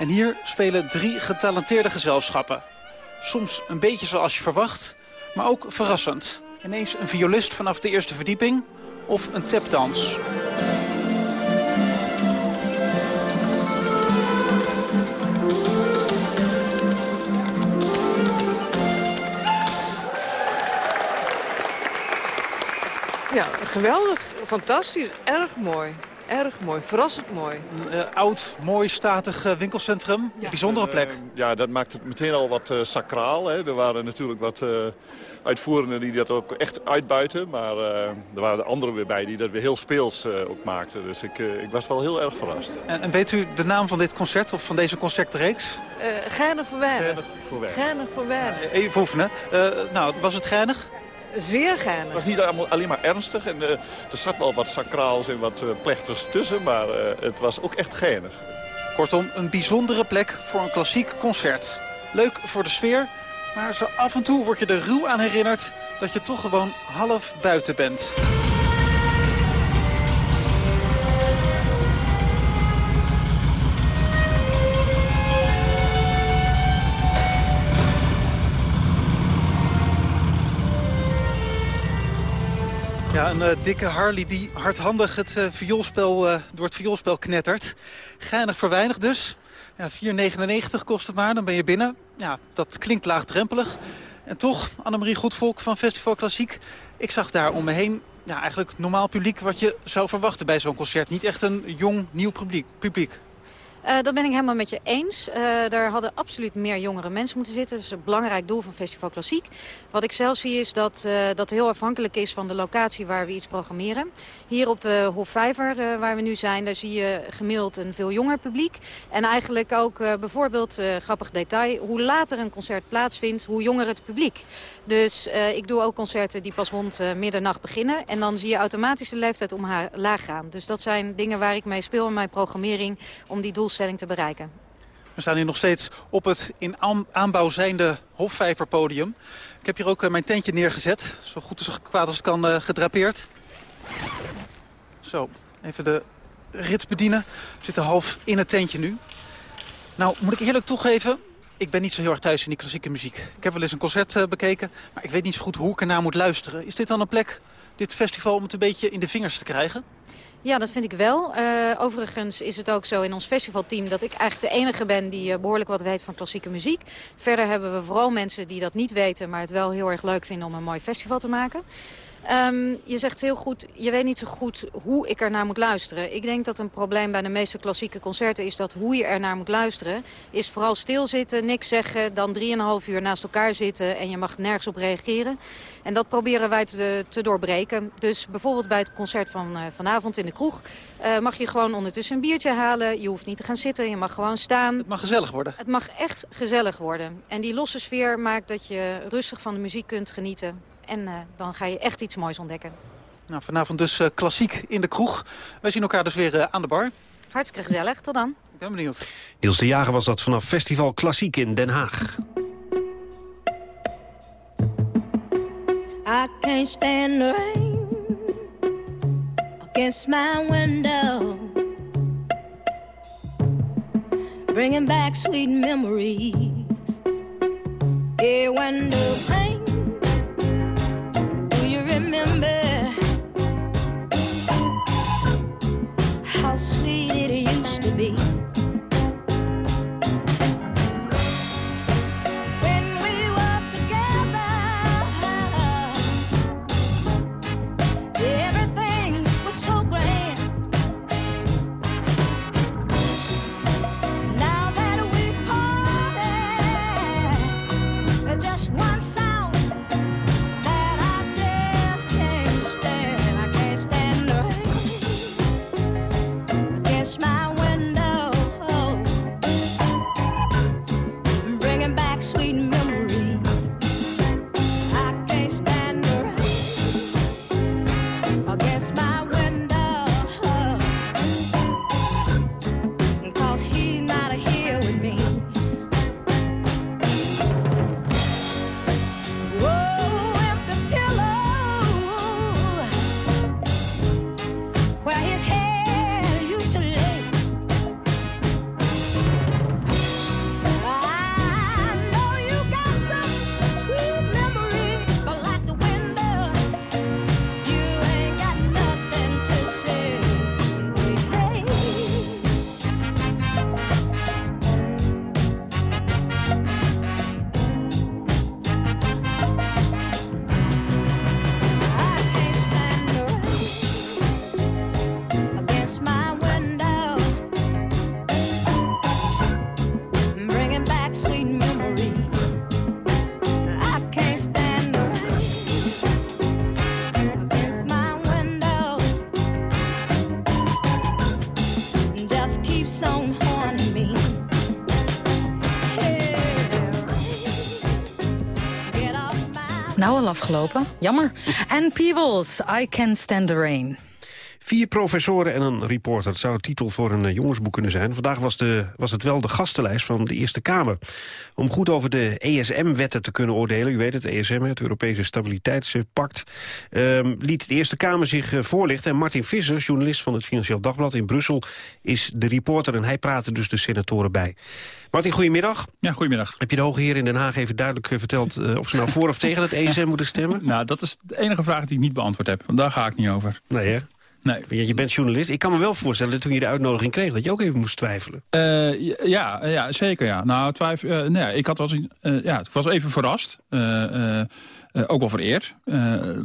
S25: En hier spelen drie getalenteerde gezelschappen. Soms een beetje zoals je verwacht, maar ook verrassend. Ineens een violist vanaf de eerste verdieping of een tapdans.
S26: Ja, geweldig. Fantastisch. Erg mooi. Erg mooi, verrassend mooi.
S25: Een uh, oud, mooi, statig uh, winkelcentrum. Ja. Bijzondere plek. Uh,
S27: ja, dat maakt het meteen al wat sacraal. Hè. Er waren natuurlijk wat uitvoerenden die dat ook echt uitbuiten. Maar er waren de anderen weer bij die dat weer heel speels ook maakten. Dus ik, ik was wel heel erg verrast.
S25: En, en, weet u de naam van dit concert of van deze concertreeks?
S26: geinig voor weinig.
S27: Geinig voor weinig.
S26: Geinig voor weinig.
S25: Even oefenen. nou, was het geinig?
S26: Zeer geinig.
S27: Het was niet alleen maar ernstig. En, uh, er zat wel wat sacraals en wat uh, plechtigs tussen. Maar uh, het was ook echt geinig.
S25: Kortom, een bijzondere plek voor een klassiek concert. Leuk voor de sfeer. Maar zo af en toe word je er ruw aan herinnerd dat je toch gewoon half buiten bent. Een uh, dikke Harley die hardhandig het, uh, vioolspel, uh, door het vioolspel knettert. Geinig voor weinig dus. Ja, 4,99 kost het maar, dan ben je binnen. Ja, dat klinkt laagdrempelig. En toch, Annemarie Goedvolk van Festival Klassiek... ik zag daar om me heen ja, eigenlijk normaal publiek wat je zou verwachten bij zo'n concert. Niet echt een jong, nieuw publiek. publiek.
S16: Uh, dat ben ik helemaal met je eens. Uh, daar hadden absoluut meer jongere mensen moeten zitten. Dat is een belangrijk doel van Festival Klassiek. Wat ik zelf zie is dat uh, dat heel afhankelijk is van de locatie waar we iets programmeren. Hier op de Hofvijver, waar we nu zijn, daar zie je gemiddeld een veel jonger publiek. En eigenlijk ook bijvoorbeeld, grappig detail, hoe later een concert plaatsvindt, hoe jonger het publiek. Dus ik doe ook concerten die pas rond middernacht beginnen. En dan zie je automatisch de leeftijd omlaag gaan. Dus dat zijn dingen waar ik mee speel in mijn programmering om die doel te bereiken.
S25: We staan hier nog steeds op het in aanbouw zijnde Hofvijverpodium. Ik heb hier ook mijn tentje neergezet. Zo goed als kwaad als het kan uh, gedrapeerd. Zo, even de rits bedienen. We zitten half in het tentje nu. Nou, moet ik eerlijk toegeven, ik ben niet zo heel erg thuis in die klassieke muziek. Ik heb wel eens een concert eh, bekeken, maar ik weet niet zo goed hoe ik ernaar moet luisteren. Is dit dan een plek, dit festival, om het een beetje in de vingers te krijgen?
S16: Ja, dat vind ik wel. Eh, overigens is het ook zo in ons festivalteam dat ik eigenlijk de enige ben die eh, behoorlijk wat weet van klassieke muziek. Verder hebben we vooral mensen die dat niet weten, maar het wel heel erg leuk vinden om een mooi festival te maken. Ehm, je zegt heel goed, je weet niet zo goed hoe ik ernaar moet luisteren. Ik denk dat een probleem bij de meeste klassieke concerten is dat hoe je ernaar moet luisteren... is vooral stilzitten, niks zeggen, dan 3,5 uur naast elkaar zitten... en je mag nergens op reageren. En dat proberen wij te, te doorbreken. Dus bijvoorbeeld bij het concert van eh, vanavond in de kroeg... eh, mag je gewoon ondertussen een biertje halen. Je hoeft niet te gaan zitten, je mag gewoon staan. Het
S25: mag gezellig worden.
S16: Het mag echt gezellig worden. En die losse sfeer maakt dat je rustig van de muziek kunt genieten. En eh, dan ga je echt iets moois ontdekken.
S25: Nou, vanavond dus eh, klassiek in de kroeg. Wij zien elkaar dus weer eh, aan de bar.
S16: Hartstikke gezellig, tot dan.
S25: Ik ben benieuwd.
S2: Niels de Jager was dat vanaf Festival Klassiek in Den Haag.
S28: I can't stand the rain against my window, bringing back sweet memories. Yeah, when the rain, remember
S3: afgelopen. Jammer. And Peebles, I Can Stand the Rain.
S2: Vier professoren en een reporter. Dat zou een titel voor een eh, jongensboek kunnen zijn. Vandaag was, de, was het wel de gastenlijst van de Eerste Kamer. Om goed over de ESM-wetten te kunnen oordelen... u weet het, ESM, het Europese Stabiliteitspact... ehm, liet de Eerste Kamer zich eh, voorlichten. En Martin Visser, journalist van het Financieel Dagblad in Brussel... is de reporter en hij praatte dus de senatoren bij. Martin, goedemiddag.
S29: Ja, goedemiddag.
S2: Heb je de hoge heer in Den Haag even duidelijk eh, verteld... of ze nou voor of tegen het ESM moeten stemmen?
S29: Nou, dat is de enige vraag die ik niet beantwoord heb. Want daar ga ik niet over.
S2: Nee, hè?
S29: Nee.
S2: Je, je bent journalist. Ik kan me wel voorstellen dat toen je de uitnodiging kreeg... dat je ook even moest twijfelen.
S29: Eh, ja, ja, zeker ja. Nou, twijfel, eh, nee, ik had wel eens, eh, ja, ik was even verrast. Eh, eh, eh, ook wel vereerd. Eh,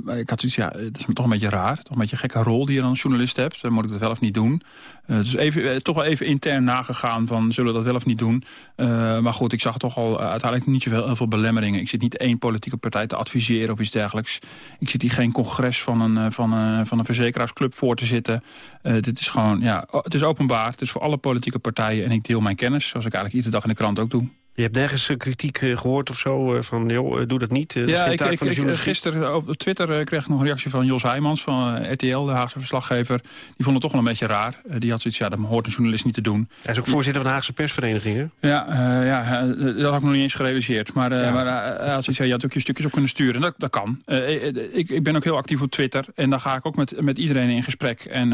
S29: maar ik had zoiets, ja, het is toch een beetje raar. Toch een beetje een gekke rol die je dan als journalist hebt. Dan moet ik dat wel of niet doen. Eh, dus even, eh, toch wel even intern nagegaan van zullen we dat wel of niet doen. Eh, maar goed, ik zag toch al eh, uiteindelijk niet zoveel heel veel belemmeringen. Ik zit niet één politieke partij te adviseren of iets dergelijks. Ik zit hier geen congres van een, eh, van een, van een verzekeraarsclub voor te zitten. Eh, dit is gewoon, ja, het is openbaar. Het is voor alle politieke partijen en ik deel mijn kennis. Zoals ik eigenlijk iedere dag in de krant ook doe.
S2: Je hebt nergens eh, kritiek eh, gehoord of zo eh, van, joh, doe dat niet. dat
S29: Ja, ik, ik, gisteren op Twitter kreeg ik nog een reactie van Jos Heijmans van RTL, de Haagse verslaggever. Die vond het toch wel een beetje raar. Die had zoiets, ja, dat hoort een journalist niet te doen.
S2: Hij is ook voorzitter van de Haagse persvereniging, hè?
S29: Ja, ja dat had ik nog niet eens gerealiseerd. Maar, eh, maar eh, hij had zoiets, ja, je had ook je stukjes op kunnen sturen. Dat, dat kan. Ik, ik ben ook heel actief op Twitter. En daar ga ik ook met, met iedereen in gesprek. En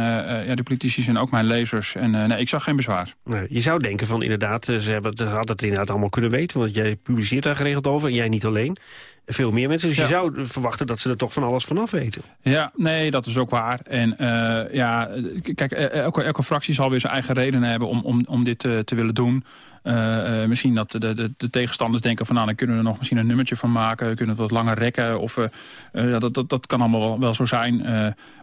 S29: ja, de politici zijn ook mijn lezers. En nee, ik zag geen bezwaar.
S2: Nee, je zou denken van inderdaad, ze hebben, hadden het inderdaad allemaal kunnen weten. Want jij publiceert daar geregeld over en jij niet alleen. En veel meer mensen. Dus
S29: Ja.
S2: je zou verwachten dat ze er toch van alles vanaf weten.
S29: Ja, nee, dat is ook waar. En eh, ja, kijk, eh, elke, elke fractie zal weer zijn eigen redenen hebben om, om, om dit te willen doen. Eh, eh, misschien dat de, de, de tegenstanders denken van nou, dan kunnen we er nog misschien een nummertje van maken. We kunnen het wat langer rekken. Of, eh, dat, dat, dat kan allemaal wel, zo zijn.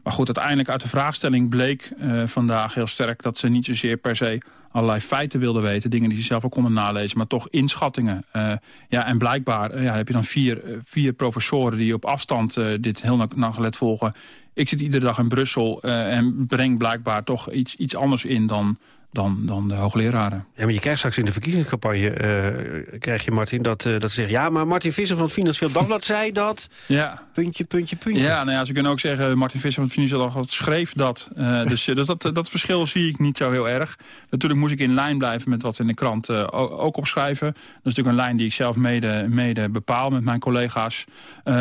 S29: Maar goed, uiteindelijk uit de vraagstelling bleek vandaag heel sterk dat ze niet zozeer per se allerlei feiten wilden weten. Dingen die ze zelf ook konden nalezen, maar toch inschattingen. Ja, en blijkbaar ja, heb je dan vier, vier professoren die op afstand dit heel nauw- nauwgelet volgen. Ik zit iedere dag in Brussel en breng blijkbaar toch iets, iets anders in dan, dan, dan de hoogleraren.
S2: Ja, maar je krijgt straks in de verkiezingscampagne, eh, krijg je Martin, dat, eh, dat ze zeggen... ja, maar Martin Visser van het Financieel Dagblad zei dat...
S29: Ja.
S2: Puntje, puntje, puntje.
S29: Ja, nou ja, ze kunnen ook zeggen, Martin Visser van het Financieel Dagblad schreef dat. Eh, dus dus dat, dat verschil zie ik niet zo heel erg. Natuurlijk moest ik in lijn blijven met wat in de krant ook opschrijven. Dat is natuurlijk een lijn die ik zelf mede, mede bepaal met mijn collega's.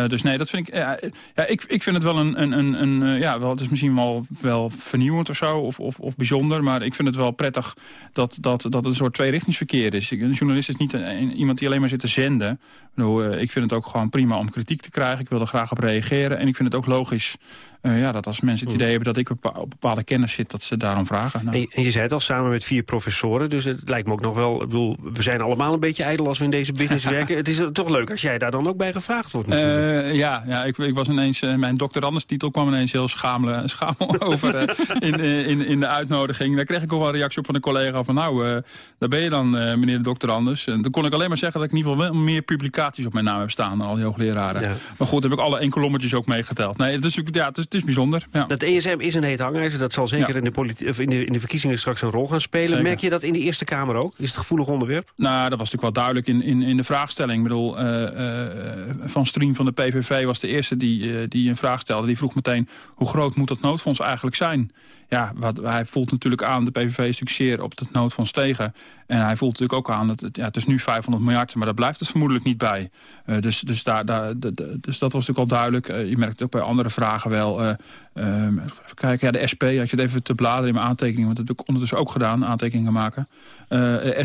S29: Dus nee, dat vind ik... Ja, ja, ik, ik vind het wel een... een, een, een ja, wel, het is misschien wel, wel vernieuwend of zo, of, of, of bijzonder. Maar ik vind het wel prettig dat, dat, dat het een soort tweerichtingsverkeer is. Een journalist is niet iemand die alleen maar zit te zenden. Eh, ik vind het ook gewoon prima om kritiek te krijgen. Ik wil er graag op reageren. En ik vind het ook logisch eh, ja, dat als mensen het idee hebben... dat ik op bepaalde kennis zit, dat ze daarom vragen. Nou,
S2: En, je- en je zei het al, samen met vier professoren. Dus het lijkt me ook nog wel... Ik bedoel, we zijn allemaal een beetje ijdel als we in deze business werken. Het is toch leuk als jij daar dan ook bij gevraagd wordt natuurlijk.
S29: Eh, ja, ja ik, ik was ineens, eh, mijn doctorandenstitel kwam ineens heel schamel, schamel over in, in, in de uitnodiging. Daar kreeg ik ook wel een reactie op van een collega van nou, daar ben je dan meneer de doctorandus. En toen kon ik alleen maar zeggen dat ik in ieder geval wel meer publicaties op mijn naam heb staan dan al die hoogleraren. Maar goed, heb ik alle één kolommetjes ook meegeteld. Nee, is, ja, het is, het is bijzonder. Ja.
S2: Dat ESM is een heet hangijzer. Dat zal zeker
S29: Ja.
S2: in, de of in, de, in de verkiezingen straks een rol gaan spelen.
S29: Zeker.
S2: Merk je dat in de Eerste Kamer ook? Is het een gevoelig onderwerp?
S29: Nou, dat was natuurlijk wel duidelijk in, in, in de vraagstelling. Ik bedoel, eh, eh, Van Strien van de PVV was de eerste die, eh, die een vraag stelde. Die vroeg meteen, hoe groot moet dat noodfonds eigenlijk zijn? Ja, wat, hij voelt natuurlijk aan, de PVV is natuurlijk zeer op het noodfonds tegen. En hij voelt natuurlijk ook aan, dat het, ja, het is nu 500 miljard, maar daar blijft het vermoedelijk niet bij. Eh, dus, dus, daar, daar, dus dat was natuurlijk al duidelijk. Eh, je merkt het ook bij andere vragen wel. ehm, even kijken, ja, de SP, had je het even te bladeren in mijn aantekeningen, want dat heb ik ondertussen ook gedaan, aantekeningen maken.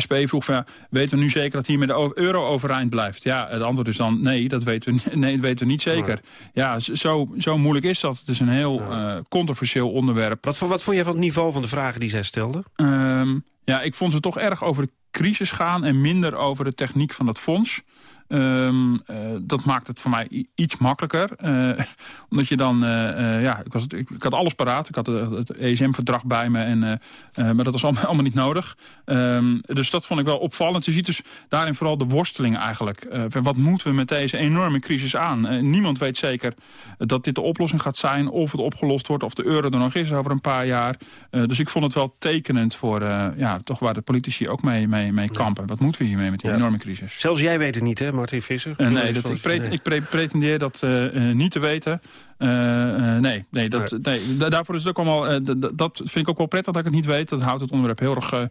S29: SP vroeg van, ja, weten we nu zeker dat hiermee de euro overeind blijft? Ja, het antwoord is dan nee, dat weten we, nee, dat weten we niet zeker. Ja, zo, zo moeilijk is dat. Het is een heel controversieel onderwerp.
S2: Wat, wat vond je van het niveau van de vragen die zij stelde?
S29: Ehm, ja, ik vond ze toch erg over de crisis gaan en minder over de techniek van dat fonds. Ehm, eh, dat maakt het voor mij iets makkelijker. Eh, omdat je dan, eh, ja, ik, was, ik, ik had alles paraat. Ik had het, ESM-verdrag bij me, en, maar dat was allemaal, allemaal niet nodig. Ehm, dus dat vond ik wel opvallend. Je ziet dus daarin vooral de worsteling eigenlijk. Wat moeten we met deze enorme crisis aan? Niemand weet zeker dat dit de oplossing gaat zijn, of het opgelost wordt, of de euro er nog is over een paar jaar. Dus ik vond het wel tekenend voor, ja, toch waar de politici ook mee, mee, mee kampen. Wat moeten we hiermee met die
S2: Ja.
S29: enorme crisis?
S2: Zelfs jij weet het niet, hè, Martin Visser?
S29: Eh, nee, dat, ik, pre-
S2: Nee.
S29: ik pre- pretendeer dat eh, eh, niet te weten. Nee, nee, dat, nee. da- daarvoor is het ook allemaal... dat vind ik ook wel prettig dat ik het niet weet. Dat houdt het onderwerp heel erg,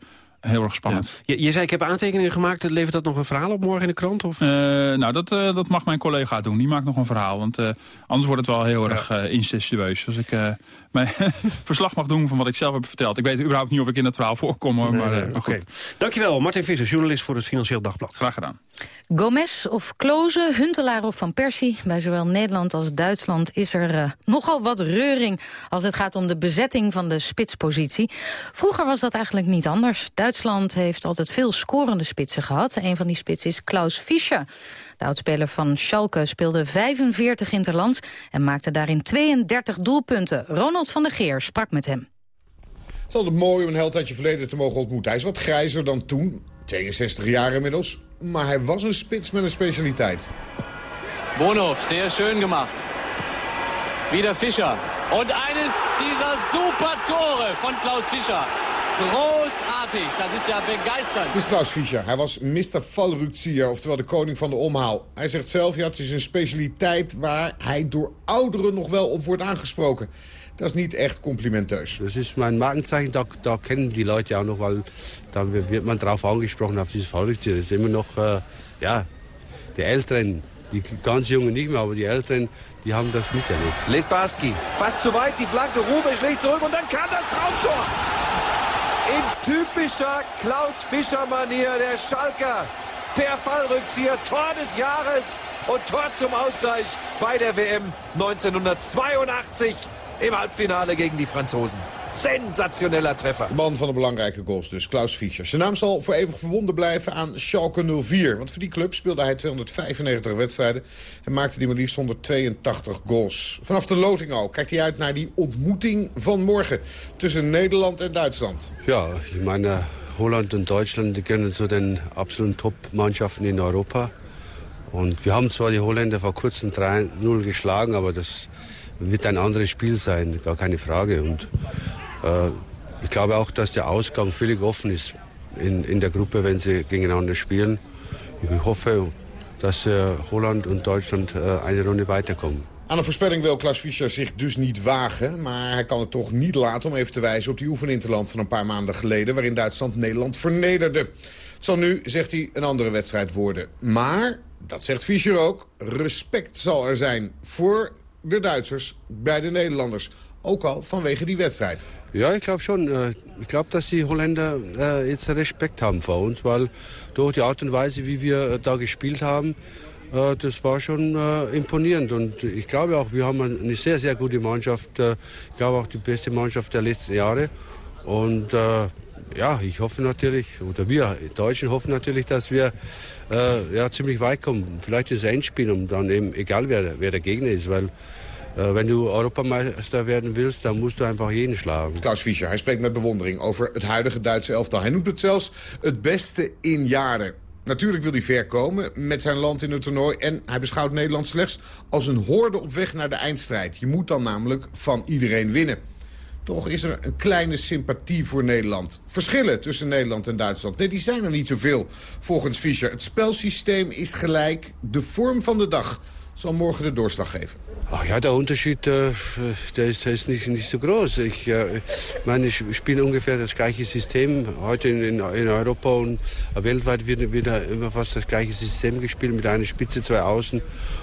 S29: heel erg spannend.
S2: Je, je zei, ik heb aantekeningen gemaakt. Levert dat nog een verhaal op morgen in de krant? Of?
S29: Eh, nou, dat, eh, dat mag mijn collega doen. Die maakt nog een verhaal. Want eh, anders wordt het wel heel erg eh, incestueus. Als ik eh, mijn verslag mag doen van wat ik zelf heb verteld. Ik weet überhaupt niet of ik in dat verhaal voorkom. hoor, maar, eh, maar goed.
S2: Dankjewel, Martin Visser, journalist voor het Financieel Dagblad.
S29: Graag gedaan.
S3: Gomez of Kloze, Huntelaar of Van Persie. Bij zowel Nederland als Duitsland is er eh, nogal wat reuring... als het gaat om de bezetting van de spitspositie. Vroeger was dat eigenlijk niet anders. Duitsland heeft altijd veel scorende spitsen gehad. Een van die spitsen is Klaus Fischer. De oudspeler van Schalke speelde 45 interlands... en maakte daarin 32 doelpunten. Ronald van der Geer sprak met hem.
S30: Het is altijd mooi om een held uit je verleden te mogen ontmoeten. Hij is wat grijzer dan toen, 62 jaar inmiddels. Maar hij was een spits met een specialiteit.
S31: Bonhoff, sehr schön gemacht. Wieder Fischer. Und eines dieser super Tore von Klaus Fischer. Großartig, das ist ja begeisternd.
S30: Dit is Klaus Fischer. Hij was Mr. Fallrückzieher, oftewel de koning van de omhaal. Hij zegt zelf, ja, het is een specialiteit waar hij door ouderen nog wel op wordt aangesproken. Dat is niet echt complimenteus.
S32: Das ist mein Markenzeichen, da, da kennen die Leute ja auch noch, weil da wird man drauf angesprochen, auf dieses Verrückte. Das ist immer noch, äh, ja, die Älteren, die ganz Jungen nicht mehr, aber die Älteren, die haben das miterlebt.
S33: Litbarski, fast zu weit, die Flanke, Rube schlägt zurück und dann kam das Traumtor. In typischer Klaus Fischer-Manier, der Schalker. Per Fallrückzieher, Tor des Jahres und Tor zum Ausgleich bei der WM 1982 im Halbfinale gegen die Franzosen. Sensationeller Treffer.
S30: De man van de belangrijke goals dus, Klaus Fischer. Zijn naam zal voor eeuwig verbonden blijven aan Schalke 04. Want voor die club speelde hij 295 wedstrijden... en maakte die maar liefst 182 goals. Vanaf de loting al kijkt hij uit naar die ontmoeting van morgen... tussen Nederland en Duitsland.
S32: Ja, ich meine, Holland und Deutschland, die gehören zu den absoluten Top-Mannschaften in Europa. Und wir haben zwar die Holländer vor kurzem 3-0 geschlagen, aber das wird ein anderes Spiel sein, gar keine Frage. Und äh, ich glaube auch, dass der Ausgang völlig offen ist in, in der Gruppe, wenn sie gegeneinander spielen. Ich hoffe, dass äh, Holland und Deutschland äh, eine Runde weiterkommen.
S30: Aan een voorspelling wil Klaus Fischer zich dus niet wagen... maar hij kan het toch niet laten om even te wijzen op die oefeninterland van een paar maanden geleden... waarin Duitsland Nederland vernederde. Het zal nu, zegt hij, een andere wedstrijd worden. Maar, dat zegt Fischer ook, respect zal er zijn voor de Duitsers bij de Nederlanders. Ook al vanwege die wedstrijd.
S32: Ja, ich glaube schon. Ich glaube, dass die Holländer jetzt Respekt haben vor uns, weil durch die Art und Weise, wie wir äh, da gespielt haben, äh, das war schon imponierend. Und ich glaube auch, wir haben eine sehr, sehr gute Mannschaft. Äh, ich glaube auch die beste Mannschaft der letzten Jahre. Und ja, ich hoffe natürlich, oder wir Deutschen hoffen natürlich, dass wir äh, ja, ziemlich weit kommen. Vielleicht das Endspiel, um dann eben, egal wer, wer der Gegner ist, weil äh, wenn du Europameister werden willst, dan musst du einfach jeden schlagen.
S30: Klaus Fischer, hij spreekt met bewondering over het huidige Duitse elftal. Hij noemt het zelfs het beste in jaren. Natuurlijk wil hij ver komen met zijn land in het toernooi... en hij beschouwt Nederland slechts als een hoorde op weg naar de eindstrijd. Je moet dan namelijk van iedereen winnen. Toch is er een kleine sympathie voor Nederland. Verschillen tussen Nederland en Duitsland, nee, die zijn er niet zoveel. Volgens Fischer, het spelsysteem is gelijk. De vorm van de dag zal morgen de doorslag geven.
S32: Ach ja, der Unterschied, der ist, der ist nicht so groß. Ich äh, meine, ungefähr das gleiche System heute in, in, Europa weltweit wird, wird da immer fast das gleiche System gespielt einer Spitze, zwei Außen,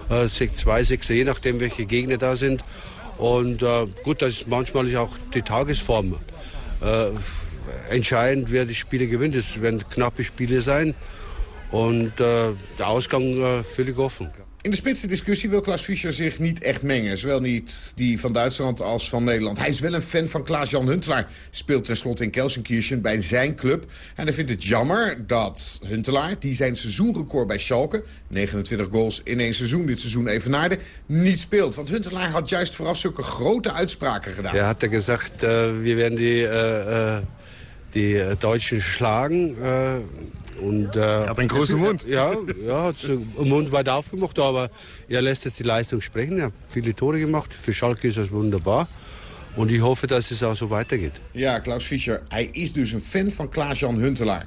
S32: sech- zwei Sechser, je nachdem welche Gegner da sind. Und äh, gut, das ist manchmal auch die Tagesform. Äh, entscheidend, wer die Spiele gewinnt. Es werden knappe Spiele sein und äh, der Ausgang äh, völlig offen.
S30: In de spitsendiscussie wil Klaus Fischer zich niet echt mengen. Zowel niet die van Duitsland als van Nederland. Hij is wel een fan van Klaas-Jan Huntelaar. Speelt tenslotte in Kelsenkirchen bij zijn club. En hij vindt het jammer dat Huntelaar, die zijn seizoenrecord bij Schalke... 29 goals in één seizoen, dit seizoen evenaarde, niet speelt. Want Huntelaar had juist vooraf zulke grote uitspraken gedaan.
S32: Hat er gesagt, äh, wir werden die, äh, die äh, Deutschen schlagen. Und, äh, er
S30: hat einen großen Mund.
S32: Ja, ja hat so einen Mund weit aufgemacht, aber er lässt jetzt die Leistung sprechen. Er hat viele Tore gemacht. Für Schalke ist das wunderbar. Und ich hoffe, dass es auch so weitergeht.
S30: Ja, Klaus Fischer, hij is dus een fan van Klaas-Jan Huntelaar.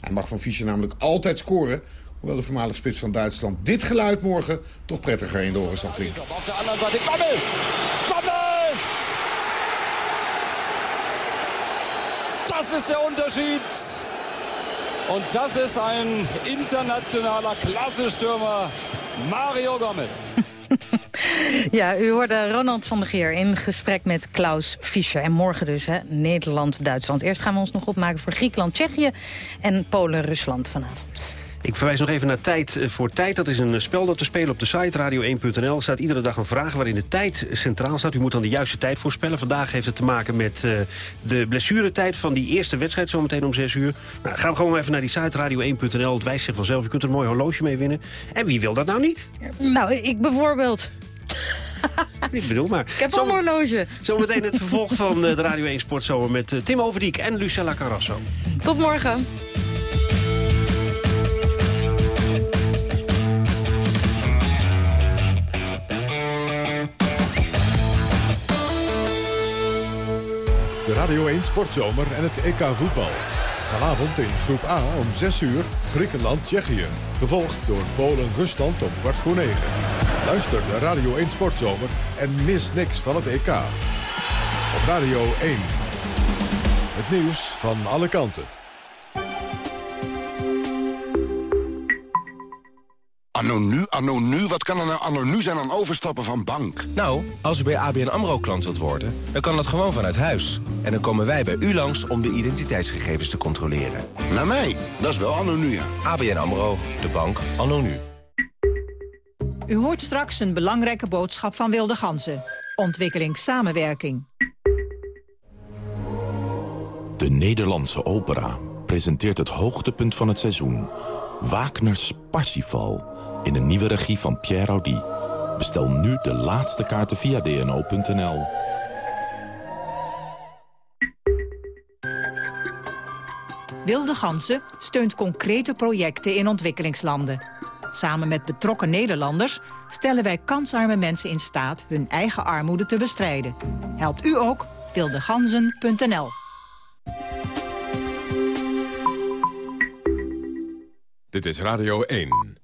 S30: Hij mag van Fischer namelijk altijd scoren... hoewel de voormalige spits van Duitsland dit geluid morgen... toch prettiger in de oren zal klinken.
S31: Auf der anderen Seite Gomez! Gomez! Das ist der Unterschied. Und das ist ein internationaler Klassestürmer, Mario Gomez.
S3: Ja, u hoorde Ronald van der Geer in gesprek met Klaus Fischer. En morgen dus, Nederland-Duitsland. Eerst gaan we ons nog opmaken voor Griekenland, Tsjechië en Polen-Rusland vanavond.
S2: Ik verwijs nog even naar Tijd eh, voor Tijd. Dat is een spel dat te spelen op de site radio1.nl. Er staat iedere dag een vraag waarin de tijd centraal staat. U moet dan de juiste tijd voorspellen. Vandaag heeft het te maken met uh, de blessuretijd van die eerste wedstrijd... zometeen om 6 uur. Nou, gaan we gewoon even naar die site radio1.nl. Het wijst zich vanzelf. U kunt er een mooi horloge mee winnen. En wie wil dat nou niet?
S3: Nou, ik bijvoorbeeld.
S2: Ik bedoel maar.
S3: Ik heb al een horloge.
S2: Zometeen het vervolg van uh, de Radio 1 Sportzomer... met uh, Tim Overdiek en Lucella Carrasso.
S3: Tot morgen.
S15: Radio 1 Sportzomer en het EK voetbal. Vanavond in groep A om 6 uur Griekenland-Tsjechië. Gevolgd door Polen-Rusland om kwart voor 9. Luister de Radio 1 Sportzomer en mis niks van het EK. Op Radio 1. Het nieuws van alle kanten.
S34: Anno nu, anno nu, wat kan er nou anno nu zijn aan overstappen van bank?
S32: Nou, als u bij ABN AMRO klant wilt worden, dan kan dat gewoon vanuit huis. En dan komen wij bij u langs om de identiteitsgegevens te controleren.
S34: Naar mij? Dat is wel anno nu, ja.
S32: ABN AMRO, de bank anno nu.
S35: U hoort straks een belangrijke boodschap van Wilde Ganzen. Ontwikkelingssamenwerking.
S11: De Nederlandse opera presenteert het hoogtepunt van het seizoen. Wagner's Parsifal in een nieuwe regie van Pierre Audi. Bestel nu de laatste kaarten via dno.nl.
S35: Wilde Ganzen steunt concrete projecten in ontwikkelingslanden. Samen met betrokken Nederlanders stellen wij kansarme mensen in staat hun eigen armoede te bestrijden. Helpt u ook? wildeganzen.nl
S15: Dit is Radio 1.